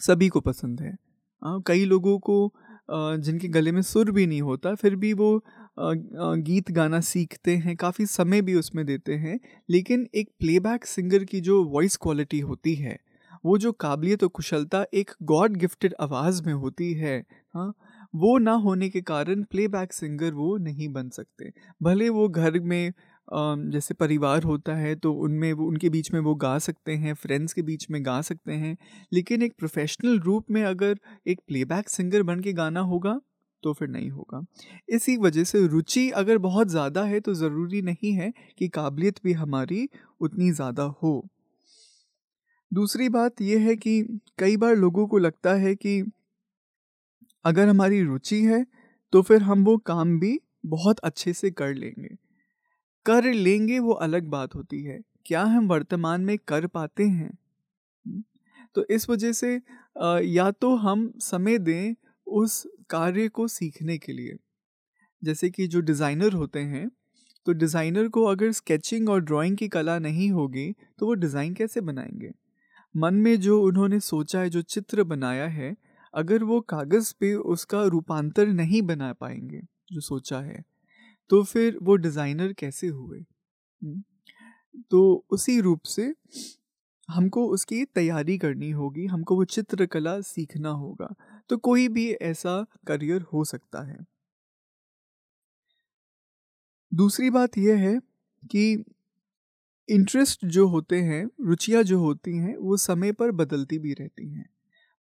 सभी को पसंद है। हाँ, कई लोगों को जिनके गले में सुर भी नहीं होता फिर भी वो गीत गाना सीखते हैं, काफ़ी समय भी उसमें देते हैं, लेकिन एक प्लेबैक सिंगर की जो वॉइस क्वालिटी होती है, वो जो काबिलियत और कुशलता एक गॉड गिफ्टेड आवाज़ में होती है हाँ वो ना होने के कारण प्लेबैक सिंगर वो नहीं बन सकते। भले वो घर में जैसे परिवार होता है तो उनमें वो, उनके बीच में वो गा सकते हैं फ्रेंड्स के बीच में गा सकते हैं, लेकिन एक प्रोफेशनल रूप में अगर एक प्लेबैक सिंगर बन के गाना होगा तो फिर नहीं होगा। इसी वजह से रुचि अगर बहुत ज़्यादा है तो ज़रूरी नहीं है कि काबिलियत भी हमारी उतनी ज़्यादा हो। दूसरी बात यह है कि कई बार लोगों को लगता है कि अगर हमारी रुचि है तो फिर हम वो काम भी बहुत अच्छे से कर लेंगे। कर लेंगे वो अलग बात होती है क्या हम वर्तमान में कर पाते हैं? हम्म, तो इस वजह से या तो हम समय दें उस कार्य को सीखने के लिए। जैसे कि जो डिज़ाइनर होते हैं तो डिज़ाइनर को अगर स्केचिंग और ड्राइंग की कला नहीं होगी तो वो डिज़ाइन कैसे बनाएँगे? मन में जो उन्होंने सोचा है, जो चित्र बनाया है, अगर वो कागज़ पे उसका रूपांतर नहीं बना पाएँगे, जो सोचा है तो फिर वो डिज़ाइनर कैसे हुए? तो उसी रूप से हमको उसकी तैयारी करनी होगी, हमको वो चित्रकला सीखना होगा। तो कोई भी ऐसा करियर हो सकता है। दूसरी बात यह है कि इंटरेस्ट जो होते हैं, रुचियाँ जो होती हैं, वो समय पर बदलती भी रहती हैं।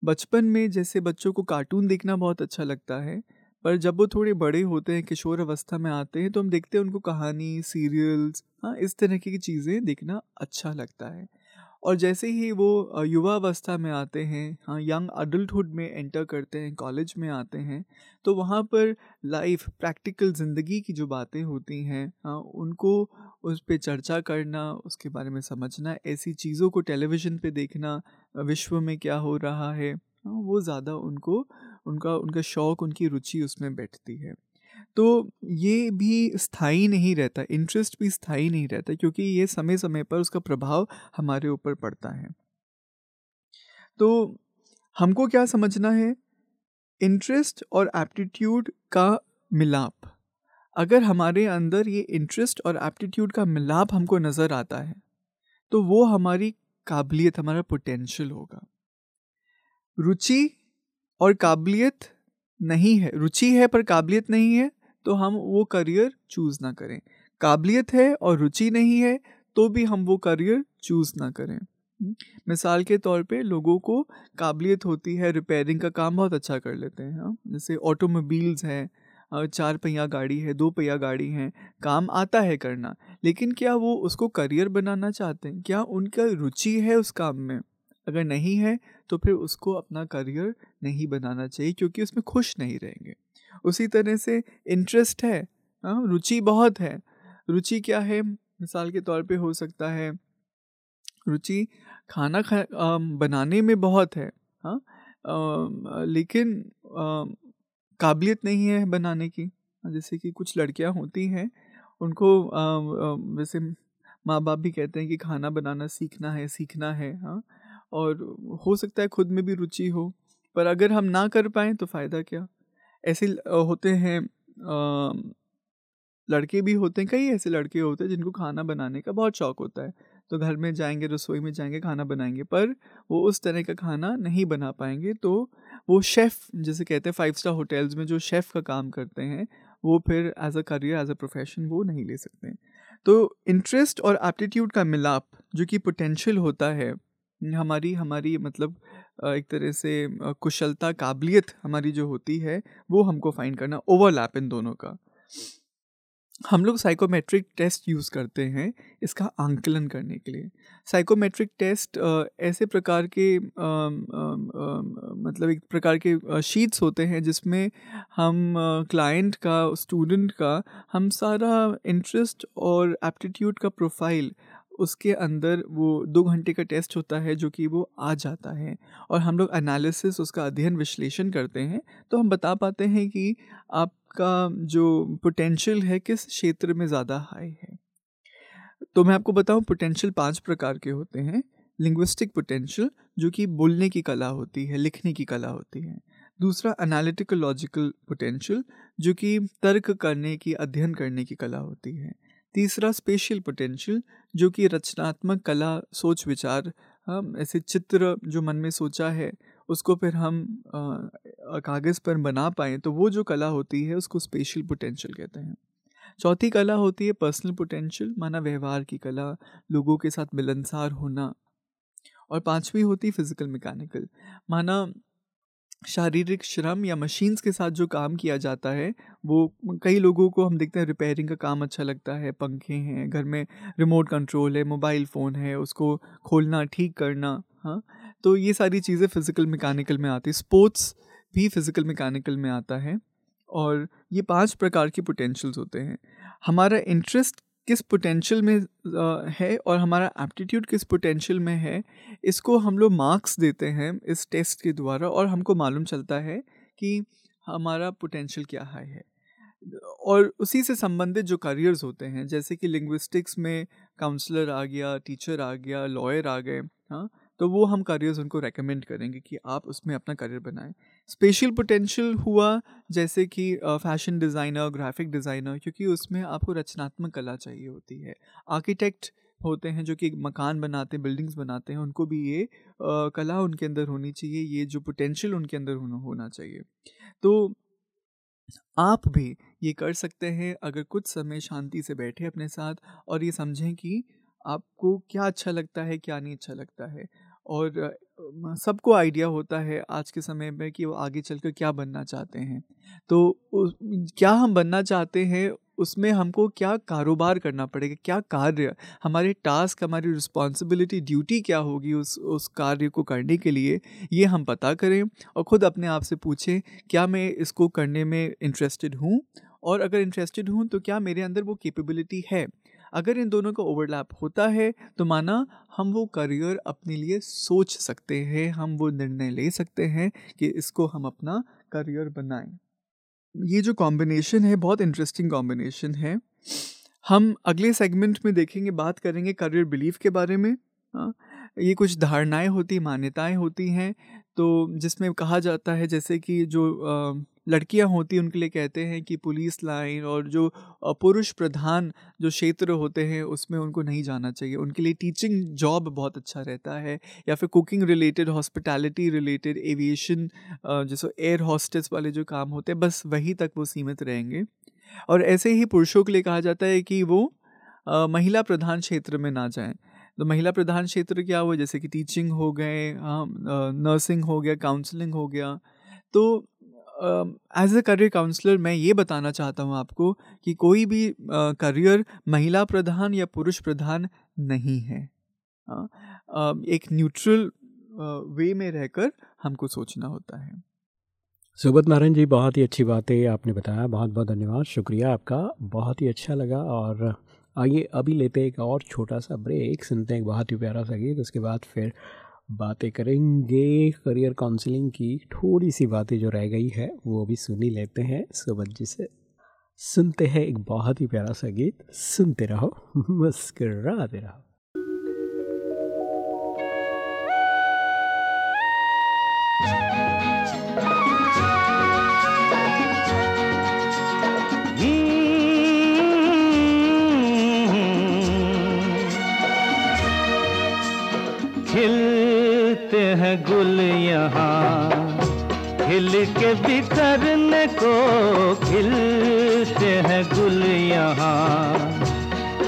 बचपन में जैसे बच्चों को कार्टून देखना बहुत अच्छा लगता है, पर जब वो थोड़े बड़े होते हैं, किशोर अवस्था में आते हैं तो हम देखते हैं उनको कहानी, सीरियल्स हाँ इस तरह की चीज़ें देखना अच्छा लगता है। और जैसे ही वो युवा अवस्था में आते हैं हाँ यंग अडल्टहुड में एंटर करते हैं कॉलेज में आते हैं तो वहाँ पर लाइफ प्रैक्टिकल ज़िंदगी की जो बातें होती हैं हाँ उनको उस पर चर्चा करना उसके बारे में समझना ऐसी चीज़ों को टेलीविज़न पे देखना विश्व में क्या हो रहा है हाँ, वो ज़्यादा उनको उनका उनका शौक़ उनकी रुचि उसमें बैठती है। तो ये भी स्थायी नहीं रहता इंटरेस्ट भी स्थायी नहीं रहता क्योंकि ये समय समय पर उसका प्रभाव हमारे ऊपर पड़ता है। तो हमको क्या समझना है? इंटरेस्ट और एप्टीट्यूड का मिलाप। अगर हमारे अंदर ये इंटरेस्ट और एप्टीट्यूड का मिलाप हमको नज़र आता है तो वो हमारी काबिलियत, हमारा पोटेंशियल होगा। रुचि और काबिलियत नहीं है। रुचि है पर काबिलियत नहीं है तो हम वो करियर चूज़ ना करें। काबिलियत है और रुचि नहीं है तो भी हम वो करियर चूज़ ना करें। हम्म, मिसाल के तौर पे लोगों को काबिलियत होती है रिपेयरिंग का काम बहुत अच्छा कर लेते हैं हाँ। जैसे ऑटोमोबाइल्स हैं चार पहिया गाड़ी है दो पहिया गाड़ी है काम आता है करना। लेकिन क्या वो उसको करियर बनाना चाहते हैं? क्या उनका रुचि है उस काम में? अगर नहीं है तो फिर उसको अपना करियर नहीं बनाना चाहिए क्योंकि उसमें खुश नहीं रहेंगे। उसी तरह से इंटरेस्ट है। हाँ, रुचि बहुत है। रुचि क्या है? मिसाल के तौर पे हो सकता है। रुचि खाना खा अम, बनाने में बहुत है। हाँ लेकिन काबिलियत नहीं है बनाने की। जैसे कि कुछ लड़कियाँ होती हैं उनको अम, अम, वैसे माँ बाप भी कहते हैं कि खाना बनाना सीखना है सीखना है। हाँ और हो सकता है खुद में भी रुचि हो पर अगर हम ना कर पाएँ तो फ़ायदा क्या? ऐसे होते हैं लड़के भी होते हैं, कई ऐसे लड़के होते हैं जिनको खाना बनाने का बहुत शौक होता है। तो घर में जाएँगे, रसोई में जाएँगे, खाना बनाएँगे, पर वो उस तरह का खाना नहीं बना पाएँगे। तो वो शेफ़, जैसे कहते हैं फाइव स्टार होटल्स में जो शेफ़ का काम करते हैं, वो फिर as a career as a profession वो नहीं ले सकते। तो इंटरेस्ट और एप्टीट्यूड का मिलाप जो कि पोटेंशियल होता है, हमारी हमारी मतलब एक तरह से कुशलता काबिलियत हमारी जो होती है वो हमको फाइंड करना ओवरलैप इन दोनों का। हम लोग साइकोमेट्रिक टेस्ट यूज़ करते हैं इसका आंकलन करने के लिए। साइकोमेट्रिक टेस्ट ऐसे प्रकार के अम, अम, अम, मतलब एक प्रकार के शीट्स होते हैं जिसमें हम क्लाइंट का स्टूडेंट का हम सारा इंटरेस्ट और एप्टीट्यूड का प्रोफ़ाइल उसके अंदर वो दो घंटे का टेस्ट होता है जो कि वो आ जाता है। और हम लोग एनालिसिस उसका अध्ययन, विश्लेषण करते हैं तो हम बता पाते हैं कि आपका जो पोटेंशियल है किस क्षेत्र में ज़्यादा हाई है। तो मैं आपको बताऊँ पोटेंशियल पाँच प्रकार के होते हैं। लिंग्विस्टिक पोटेंशियल जो कि बोलने की कला होती है, लिखने की कला होती है। दूसरा एनालिटिकल लॉजिकल पोटेंशियल जो कि तर्क करने की, अध्ययन करने की कला होती है। तीसरा स्पेशल पोटेंशियल जो कि रचनात्मक कला, सोच विचार, हम ऐसे चित्र जो मन में सोचा है, उसको फिर हम कागज़ पर बना पाएँ तो वो जो कला होती है, उसको स्पेशल पोटेंशियल कहते हैं। चौथी कला होती है पर्सनल पोटेंशियल माना व्यवहार की कला, लोगों के साथ मिलनसार होना। और पांचवी होती है फ़िज़िकल मैकेनिकल माना शारीरिक श्रम या मशीन्स के साथ जो काम किया जाता है, वो कई लोगों को हम देखते हैं रिपेयरिंग का काम अच्छा लगता है। पंखे हैं, घर में रिमोट कंट्रोल है, मोबाइल फ़ोन है, उसको खोलना, ठीक करना हाँ। तो ये सारी चीज़ें फ़िज़िकल मैकेनिकल में आती स्पोर्ट्स भी फ़िज़िकल मैकेनिकल में आता है और ये पाँच प्रकार के पोटेंशियल्स होते हैं। हमारा इंटरेस्ट किस पोटेंशियल में है और हमारा एप्टीट्यूड किस पोटेंशियल में है, इसको हम लोग मार्क्स देते हैं इस टेस्ट के द्वारा और हमको मालूम चलता है कि हमारा पोटेंशियल क्या हाई है। और उसी से संबंधित जो करियर्स होते हैं, जैसे कि लिंग्विस्टिक्स में काउंसलर आ गया टीचर आ गया लॉयर आ गए हाँ तो वो हम करियर्स उनको रेकमेंड करेंगे कि आप उसमें अपना करियर बनाएँ। स्पेशल पोटेंशियल हुआ जैसे कि फ़ैशन डिज़ाइनर ग्राफिक डिज़ाइनर क्योंकि उसमें आपको रचनात्मक कला चाहिए होती है। आर्किटेक्ट होते हैं जो कि मकान बनाते हैं बिल्डिंग्स बनाते हैं उनको भी ये अ, कला उनके अंदर होनी चाहिए ये जो पोटेंशियल उनके अंदर होना चाहिए। तो आप भी ये कर सकते हैं अगर कुछ समय शांति से बैठे अपने साथ और ये समझें कि आपको क्या अच्छा लगता है क्या नहीं अच्छा लगता है। और सबको आइडिया होता है आज के समय में कि वो आगे चलकर क्या बनना चाहते हैं। तो क्या हम बनना चाहते हैं, उसमें हमको क्या कारोबार करना पड़ेगा, क्या कार्य, हमारे टास्क, हमारी रिस्पॉन्सिबिलिटी ड्यूटी क्या होगी उस उस कार्य को करने के लिए, ये हम पता करें और ख़ुद अपने आप से पूछें, क्या मैं इसको करने में इंटरेस्टेड हूँ? और अगर इंटरेस्टेड हूँ तो क्या मेरे अंदर वो कैपेबिलिटी है? अगर इन दोनों का ओवरलैप होता है तो माना हम वो करियर अपने लिए सोच सकते हैं, हम वो निर्णय ले सकते हैं कि इसको हम अपना करियर बनाएँ। ये जो कॉम्बिनेशन है, बहुत इंटरेस्टिंग कॉम्बिनेशन है। हम अगले सेगमेंट में देखेंगे, बात करेंगे करियर बिलीफ के बारे में। हाँ ये कुछ धारणाएँ होती, मान्यताएँ होती हैं तो जिसमें कहा जाता है, जैसे कि जो लड़कियाँ होती उनके लिए कहते हैं कि पुलिस लाइन और जो पुरुष प्रधान जो क्षेत्र होते हैं, उसमें उनको नहीं जाना चाहिए। उनके लिए टीचिंग जॉब बहुत अच्छा रहता है या फिर cooking related hospitality related aviation जैसे एयर हॉस्टेस वाले जो काम होते हैं, बस वहीं तक वो सीमित रहेंगे। और ऐसे ही पुरुषों के लिए कहा जाता है कि वो महिला प्रधान क्षेत्र में ना जाएँ। तो महिला प्रधान क्षेत्र क्या हुआ? जैसे कि टीचिंग हो गए हाँ नर्सिंग हो गया काउंसलिंग हो गया। तो एज अ करियर काउंसलर मैं ये बताना चाहता हूँ आपको कि कोई भी करियर महिला प्रधान या पुरुष प्रधान नहीं है। अ, अ, एक न्यूट्रल वे में रहकर हमको सोचना होता है। सुबोध नारायण जी बहुत ही अच्छी बातें आपने बताया। बहुत बहुत धन्यवाद। शुक्रिया आपका। बहुत ही अच्छा लगा। और आइए अभी लेते हैं एक और छोटा सा ब्रेक सुनते हैं बहुत ही प्यारा सा गीत। उसके बाद फिर बातें करेंगे। करियर काउंसलिंग की थोड़ी सी बातें जो रह गई है, वो भी सुनी लेते हैं। सुबह जी से सुनते हैं एक बहुत ही प्यारा सा गीत। सुनते रहो, मुस्कराते रहो। के बिखरने को खिलते हैं गुल यहाँ।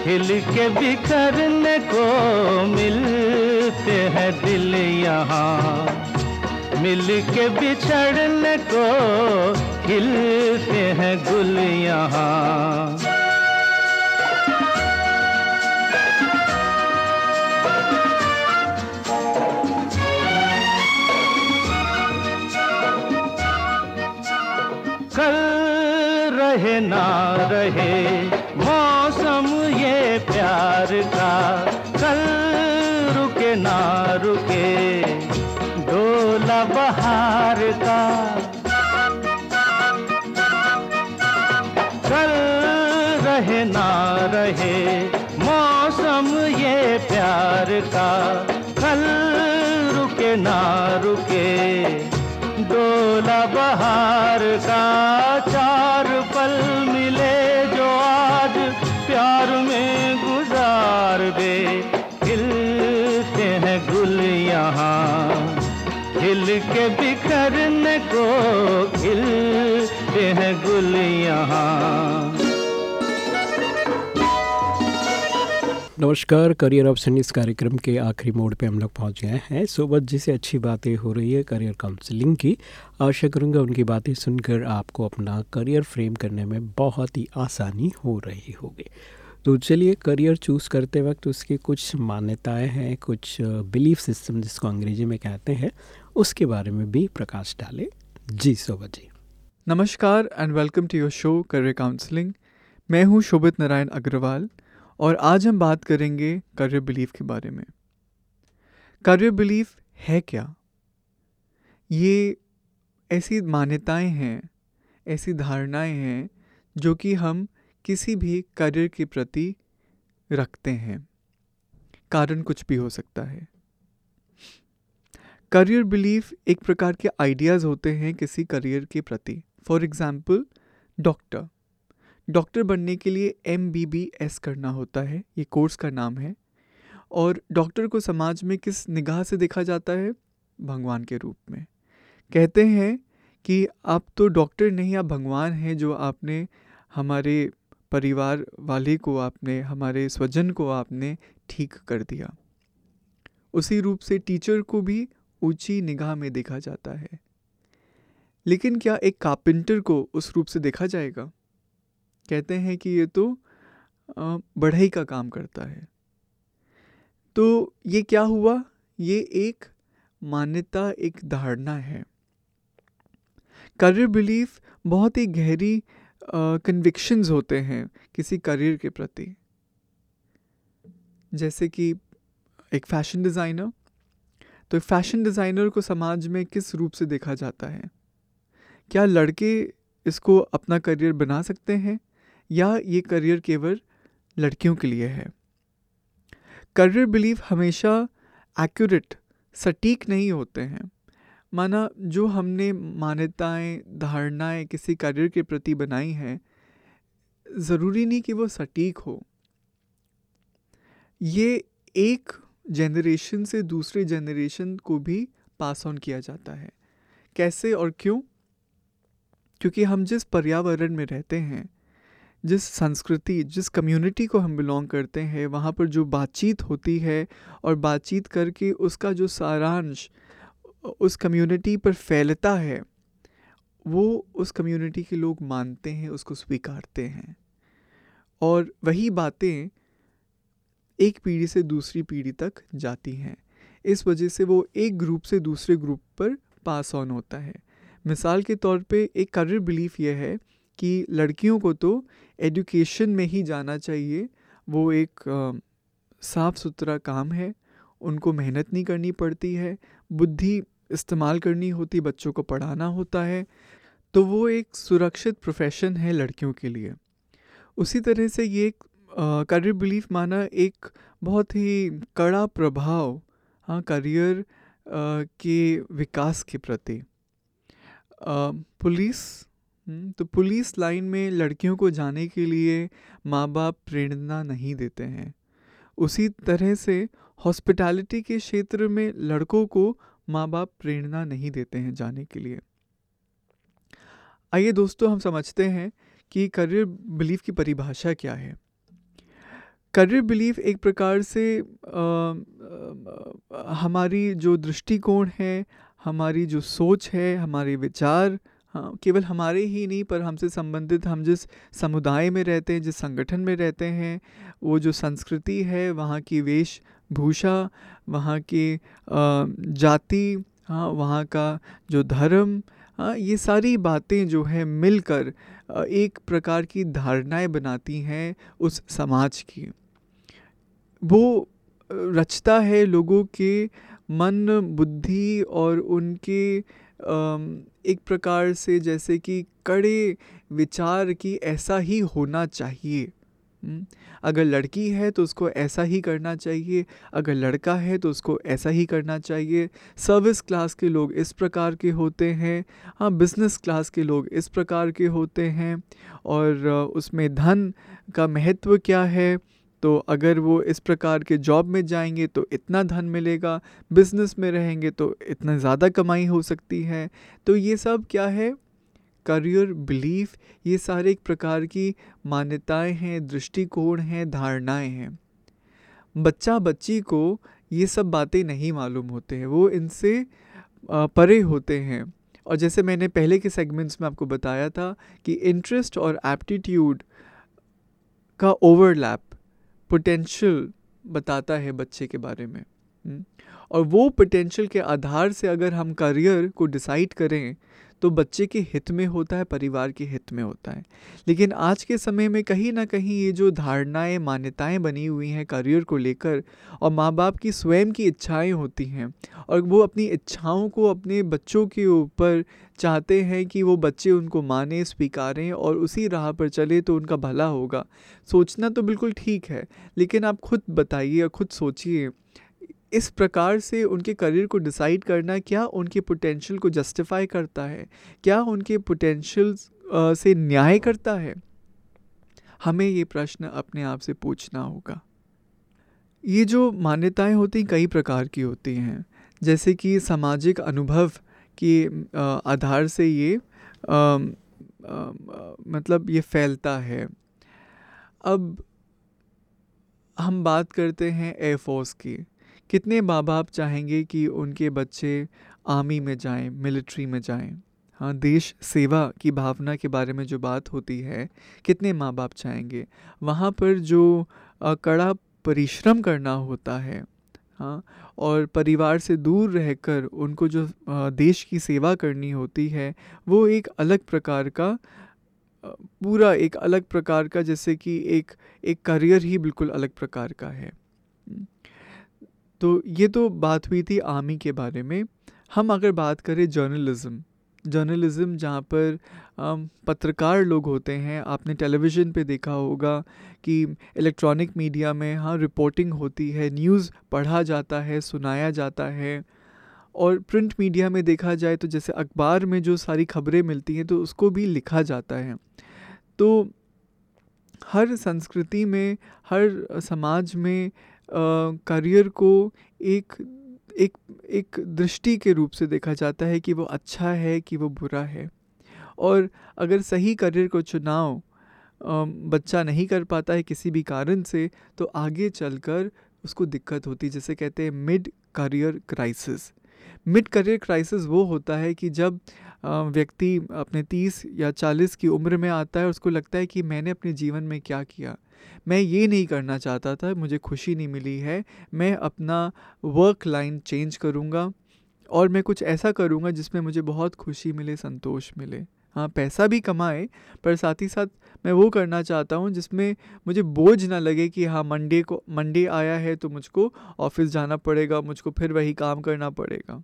खिल के बिखरने को मिलते हैं दिल यहाँ। मिल के बिछड़ने को खिलते हैं गुल यहाँ। ना रहे। मौसम ये प्यार का, कल रुके ना रुके। डोला बहार का। कल रहे ना रहे। मौसम ये प्यार का, कल रुके ना रुके। डोला बहार का। को खिलते हैं गुल नमस्कार, करियर ऑप्शन इस कार्यक्रम के आखिरी मोड पे हम लोग पहुँच गए हैं। सोबत जी से अच्छी बातें हो रही है, करियर काउंसलिंग की, आशा करूँगा उनकी बातें सुनकर आपको अपना करियर फ्रेम करने में बहुत ही आसानी हो रही होगी। तो चलिए, करियर चूज़ करते वक्त उसकी कुछ मान्यताएँ हैं, कुछ बिलीफ सिस्टम जिसको अंग्रेज़ी में कहते हैं, उसके बारे में भी प्रकाश डाले। जी सोबत जी। नमस्कार and welcome to your show career counselling मैं हूँ शोभित नारायण अग्रवाल और आज हम बात करेंगे करियर बिलीफ के बारे में। करियर बिलीफ है क्या? ये ऐसी मान्यताएँ हैं, ऐसी धारणाएँ हैं, जो कि हम किसी भी करियर के प्रति रखते हैं। कारण कुछ भी हो सकता है। करियर बिलीफ एक प्रकार के आइडियाज़ होते हैं किसी करियर के प्रति। फॉर एग्ज़ाम्पल डॉक्टर डॉक्टर बनने के लिए एम बी बी एस करना होता है, ये कोर्स का नाम है। और डॉक्टर को समाज में किस निगाह से देखा जाता है? भगवान के रूप में। कहते हैं कि आप तो डॉक्टर नहीं, आप भगवान हैं जो आपने हमारे परिवार वाले को आपने, हमारे स्वजन को आपने ठीक कर दिया। उसी रूप से टीचर को भी ऊँची निगाह में देखा जाता है। लेकिन क्या एक कारपेंटर को उस रूप से देखा जाएगा? कहते हैं कि ये तो बढ़ई का काम करता है। तो ये क्या हुआ? ये एक मान्यता एक धारणा है। करियर बिलीफ बहुत ही गहरी कन्विक्शंस uh, होते हैं किसी करियर के प्रति। जैसे कि एक फ़ैशन डिज़ाइनर तो फ़ैशन डिज़ाइनर को समाज में किस रूप से देखा जाता है? क्या लड़के इसको अपना करियर बना सकते हैं? या ये करियर केवल लड़कियों के लिए है? करियर बिलीफ हमेशा एक्यूरेट, सटीक नहीं होते हैं। माना जो हमने मान्यताएँ, धारणाएँ किसी करियर के प्रति बनाई हैं, ज़रूरी नहीं कि वो सटीक हो। ये एक जनरेशन से दूसरे जनरेशन को भी पास ऑन किया जाता है। कैसे और क्यों? क्योंकि हम जिस पर्यावरण में रहते हैं, जिस संस्कृति, जिस कम्युनिटी को हम बिलोंग करते हैं, वहाँ पर जो बातचीत होती है और बातचीत करके उसका जो सारांश, उस कम्युनिटी पर फैलता है, वो उस कम्युनिटी के लोग मानते हैं, उसको स्वीकारते हैं। और वही बातें एक पीढ़ी से दूसरी पीढ़ी तक जाती हैं। इस वजह से वो एक ग्रुप से दूसरे ग्रुप पर पास ऑन होता है। मिसाल के तौर पे एक करियर बिलीफ ये है कि लड़कियों को तो एजुकेशन में ही जाना चाहिए। वो एक साफ़ सुथरा काम है, उनको मेहनत नहीं करनी पड़ती है, बुद्धि इस्तेमाल करनी होती, बच्चों को पढ़ाना होता है तो वो एक सुरक्षित प्रोफेशन है लड़कियों के लिए। उसी तरह से ये एक करियर बिलीफ माना एक बहुत ही कड़ा प्रभाव हाँ करियर के विकास के प्रति। पुलिस हम्म, तो पुलिस लाइन में लड़कियों को जाने के लिए माँ बाप प्रेरणा नहीं देते हैं। उसी तरह से हॉस्पिटैलिटी के क्षेत्र में लड़कों को माँ बाप प्रेरणा नहीं देते हैं जाने के लिए। आइए दोस्तों हम समझते हैं कि करियर बिलीफ की परिभाषा क्या है। करियर बिलीफ एक प्रकार से अ, अ, हमारी जो दृष्टिकोण है हमारी जो सोच है हमारे विचार हाँ केवल हमारे ही नहीं पर हमसे संबंधित हम जिस समुदाय में रहते हैं जिस संगठन में रहते हैं वो जो संस्कृति है वहाँ की वेशभूषा वहाँ की जाति हाँ वहाँ का जो धर्म हाँ ये सारी बातें जो है मिलकर एक प्रकार की धारणाएँ बनाती हैं उस समाज की। वो रचता है लोगों के मन, बुद्धि और उनके एक प्रकार से जैसे कि कड़े विचार की ऐसा ही होना चाहिए। अगर लड़की है तो उसको ऐसा ही करना चाहिए, अगर लड़का है तो उसको ऐसा ही करना चाहिए। सर्विस क्लास के लोग इस प्रकार के होते हैं हाँ बिज़नेस क्लास के लोग इस प्रकार के होते हैं। और उसमें धन का महत्व क्या है? तो अगर वो इस प्रकार के जॉब में जाएँगे तो इतना धन मिलेगा, बिज़नेस में रहेंगे तो इतना ज़्यादा कमाई हो सकती है। तो ये सब क्या है? करियर, बिलीफ, ये सारे एक प्रकार की मान्यताएँ हैं, दृष्टिकोण हैं, धारणाएँ हैं। बच्चा बच्ची को ये सब बातें नहीं मालूम होते हैं, वो इनसे परे होते हैं। और जैसे मैंने पहले के सेगमेंट्स में आपको बताया था कि इंटरेस्ट और एप्टीट्यूड का ओवरलैप पोटेंशियल बताता है बच्चे के बारे में। हम्म, और वो पोटेंशियल के आधार से अगर हम करियर को डिसाइड करें तो बच्चे के हित में होता है, परिवार के हित में होता है। लेकिन आज के समय में कहीं ना कहीं ये जो धारणाएँ, मान्यताएँ बनी हुई हैं करियर को लेकर और माँ बाप की स्वयं की इच्छाएँ होती हैं और वो अपनी इच्छाओं को अपने बच्चों के ऊपर चाहते हैं कि वो बच्चे उनको माने, स्वीकारें और उसी राह पर चले तो उनका भला होगा। सोचना तो बिल्कुल ठीक है, लेकिन आप खुद बताइए और खुद सोचिए इस प्रकार से उनके करियर को डिसाइड करना क्या उनके पोटेंशियल को जस्टिफाई करता है? क्या उनके पोटेंशियल से न्याय करता है? हमें ये प्रश्न अपने आप से पूछना होगा। ये जो मान्यताएँ होती कई प्रकार की होती हैं। जैसे कि सामाजिक अनुभव के आधार से ये अम, अम, मतलब ये फैलता है। अब हम बात करते हैं एयरफोर्स की। कितने माँ बाप चाहेंगे कि उनके बच्चे आर्मी में जाएँ, मिलिट्री में जाएँ हाँ देश सेवा की भावना के बारे में जो बात होती है, कितने माँ बाप चाहेंगे वहाँ पर जो कड़ा परिश्रम करना होता है हाँ और परिवार से दूर रहकर उनको जो देश की सेवा करनी होती है, वो एक अलग प्रकार का पूरा एक अलग प्रकार का, जैसे कि एक एक करियर ही बिल्कुल अलग प्रकार का है। तो ये तो बात हुई थी आर्मी के बारे में। हम अगर बात करें जर्नलिज्म जर्नलिज्म जहाँ पर पत्रकार लोग होते हैं, आपने टेलीविज़न पे देखा होगा कि इलेक्ट्रॉनिक मीडिया में हाँ रिपोर्टिंग होती है, न्यूज़ पढ़ा जाता है, सुनाया जाता है। और प्रिंट मीडिया में देखा जाए तो जैसे अखबार में जो सारी खबरें मिलती हैं तो उसको भी लिखा जाता है। तो हर संस्कृति में, हर समाज में करियर को एक एक एक दृष्टि के रूप से देखा जाता है कि वो अच्छा है कि वो बुरा है। और अगर सही करियर को चुनाव बच्चा नहीं कर पाता है किसी भी कारण से तो आगे चलकर उसको दिक्कत होती है। जैसे कहते हैं mid career crisis mid career crisis वो होता है कि जब व्यक्ति अपने तीस या चालीस की उम्र में आता है उसको लगता है कि मैंने अपने जीवन में क्या किया। मैं ये नहीं करना चाहता था, मुझे खुशी नहीं मिली है। मैं अपना वर्क लाइन चेंज करूँगा और मैं कुछ ऐसा करूँगा जिसमें मुझे बहुत खुशी मिले, संतोष मिले। हाँ पैसा भी कमाए, पर साथ ही साथ मैं वो करना चाहता हूँ जिसमें मुझे बोझ ना लगे कि हाँ मंडे को मंडे आया है तो मुझको ऑफ़िस जाना पड़ेगा, मुझको फिर वही काम करना पड़ेगा।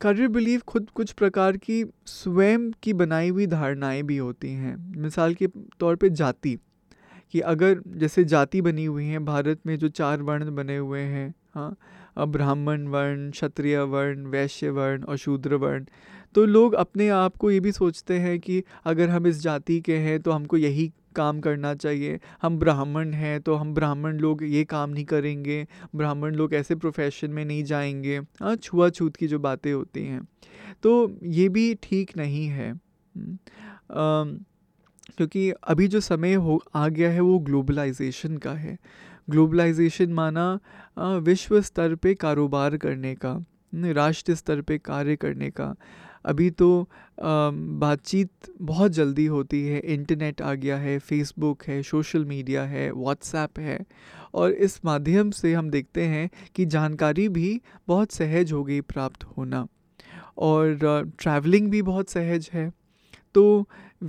करियर बिलीव खुद कुछ प्रकार की स्वयं की बनाई हुई धारणाएँ भी होती हैं। मिसाल के तौर पे जाति, कि अगर जैसे जाति बनी हुई है, भारत में जो चार वर्ण बने हुए हैं हाँ ब्राह्मण वर्ण, क्षत्रिय वर्ण, वैश्य वर्ण और शूद्र वर्ण तो लोग अपने आप को ये भी सोचते हैं कि अगर हम इस जाति के हैं तो हमको यही काम करना चाहिए। हम ब्राह्मण हैं तो हम ब्राह्मण लोग ये काम नहीं करेंगे। ब्राह्मण लोग ऐसे प्रोफेशन में नहीं जाएँगे। हाँ छुआछूत की जो बातें होती हैं। तो ये भी ठीक नहीं है। हम्म, अम, क्योंकि अभी जो समय हो आ गया है वो ग्लोबलाइजेशन का है। ग्लोबलाइजेशन माना विश्व स्तर पे कारोबार करने का राष्ट्र स्तर पे कार्य करने का। अभी तो बातचीत बहुत जल्दी होती है, इंटरनेट आ गया है, फेसबुक है, सोशल मीडिया है, व्हाट्सएप है, और इस माध्यम से हम देखते हैं कि जानकारी भी बहुत सहज हो गई प्राप्त होना, और ट्रैवलिंग भी बहुत सहज है। तो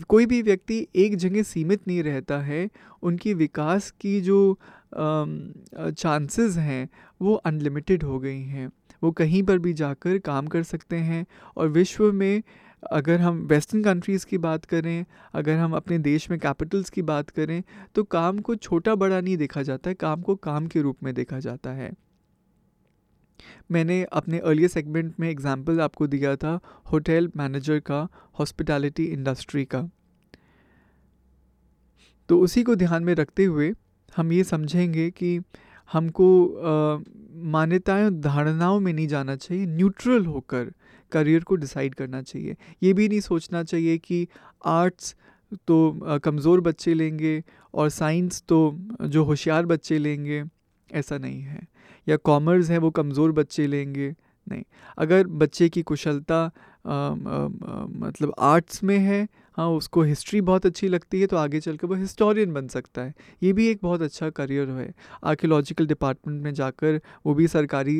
कोई भी व्यक्ति एक जगह सीमित नहीं रहता है, उनकी विकास की जो चांसेस हैं, वो अनलिमिटेड हो गई हैं। वो कहीं पर भी जाकर काम कर सकते हैं। और विश्व में अगर हम वेस्टर्न कंट्रीज़ की बात करें, अगर हम अपने देश में कैपिटल्स की बात करें तो काम को छोटा बड़ा नहीं देखा जाता है काम को काम के रूप में देखा जाता है। मैंने अपने अर्लियर सेगमेंट में एग्जांपल आपको दिया था होटल मैनेजर का हॉस्पिटैलिटी इंडस्ट्री का। तो उसी को ध्यान में रखते हुए हम ये समझेंगे कि हमको मान्यताएँ धारणाओं में नहीं जाना चाहिए, न्यूट्रल होकर करियर को डिसाइड करना चाहिए। ये भी नहीं सोचना चाहिए कि आर्ट्स तो कमज़ोर बच्चे लेंगे और साइंस तो जो होशियार बच्चे लेंगे, ऐसा नहीं है। या कॉमर्स है, वो कमज़ोर बच्चे लेंगे, नहीं। अगर बच्चे की कुशलता मतलब आर्ट्स में है हाँ उसको हिस्ट्री बहुत अच्छी लगती है तो आगे चल के वो हिस्टोरियन बन सकता है। ये भी एक बहुत अच्छा करियर है। आर्कियोलॉजिकल डिपार्टमेंट में जाकर वो भी सरकारी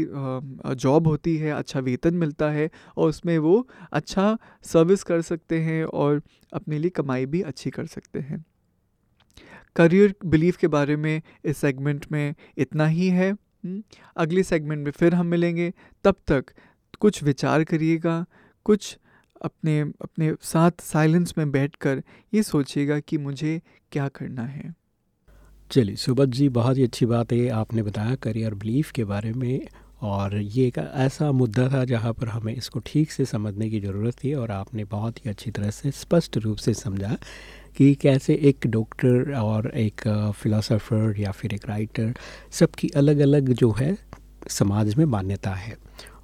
जॉब होती है अच्छा वेतन मिलता है और उसमें वो अच्छा सर्विस कर सकते हैं और अपने लिए कमाई भी अच्छी कर सकते हैं। करियर बिलीफ के बारे में इस सेगमेंट में इतना ही है। हम्म, अगले सेगमेंट में फिर हम मिलेंगे। तब तक कुछ विचार करिएगा कुछ अपने अपने साथ साइलेंस में बैठकर ये सोचिएगा कि मुझे क्या करना है। चलिए सुबत जी, बहुत ही अच्छी बात है, आपने बताया करियर बिलीफ के बारे में और ये एक ऐसा मुद्दा था जहाँ पर हमें इसको ठीक से समझने की ज़रूरत थी और आपने बहुत ही अच्छी तरह से स्पष्ट रूप से समझा कि कैसे एक डॉक्टर और एक फिलोसोफर या फिर एक राइटर सबकी अलग अलग जो है समाज में मान्यता है।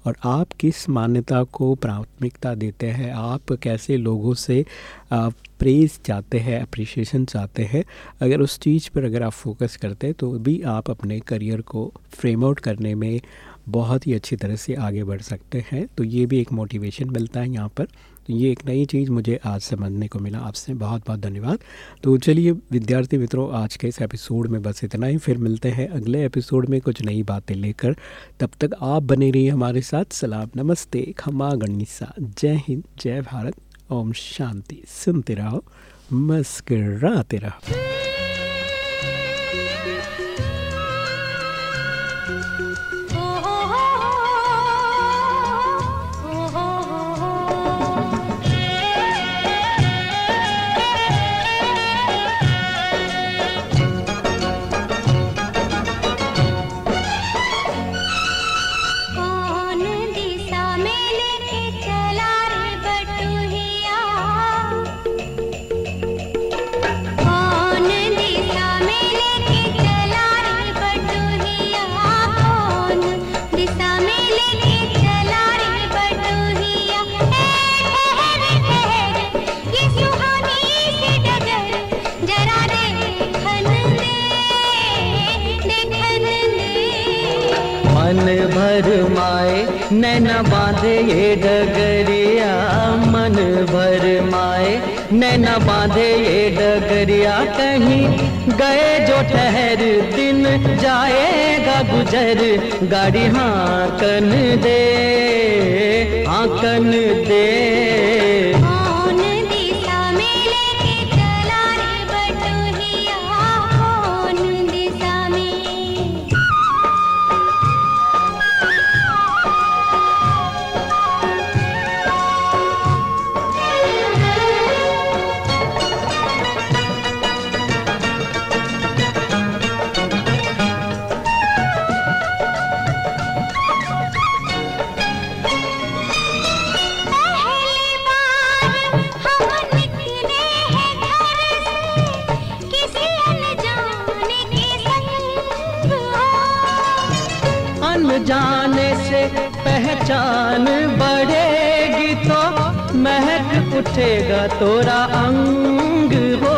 और आप किस मान्यता को प्राथमिकता देते हैं? आप कैसे लोगों से प्रेज चाहते हैं अप्रिसिएशन चाहते हैं? अगर उस चीज़ पर अगर आप फोकस करते हैं तो भी आप अपने करियर को फ्रेम आउट करने में बहुत ही अच्छी तरह से आगे बढ़ सकते हैं। तो ये भी एक मोटिवेशन मिलता है यहाँ पर। तो ये एक नई चीज़ मुझे आज समझने को मिला। आपसे बहुत बहुत धन्यवाद। तो चलिए, विद्यार्थी मित्रों, आज के इस एपिसोड में बस इतना ही। फिर मिलते हैं अगले एपिसोड में कुछ नई बातें लेकर। तब तक आप बने रहिए हमारे साथ। सलाम, नमस्ते, खमा गणिसा। जय हिंद, जय भारत। ओम शांति। सुनते रहो, मुस्कराते रहो। नैना बांधे ये डगरिया, मन भर माए नैना बांधे ये डगरिया, कहीं गए जो ठहर दिन जाएगा गुजर, गाड़ी हाकन दे हाकन दे। पहचान बढ़ेगी तो महक उठेगा तोरा अंग हो।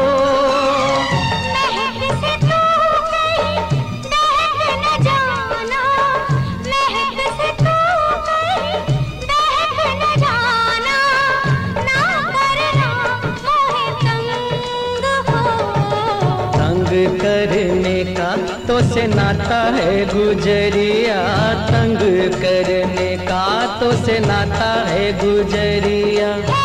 तू तू करने का तो से नाता है गुजरिया तंग करने का तो से नाता है गुजरिया।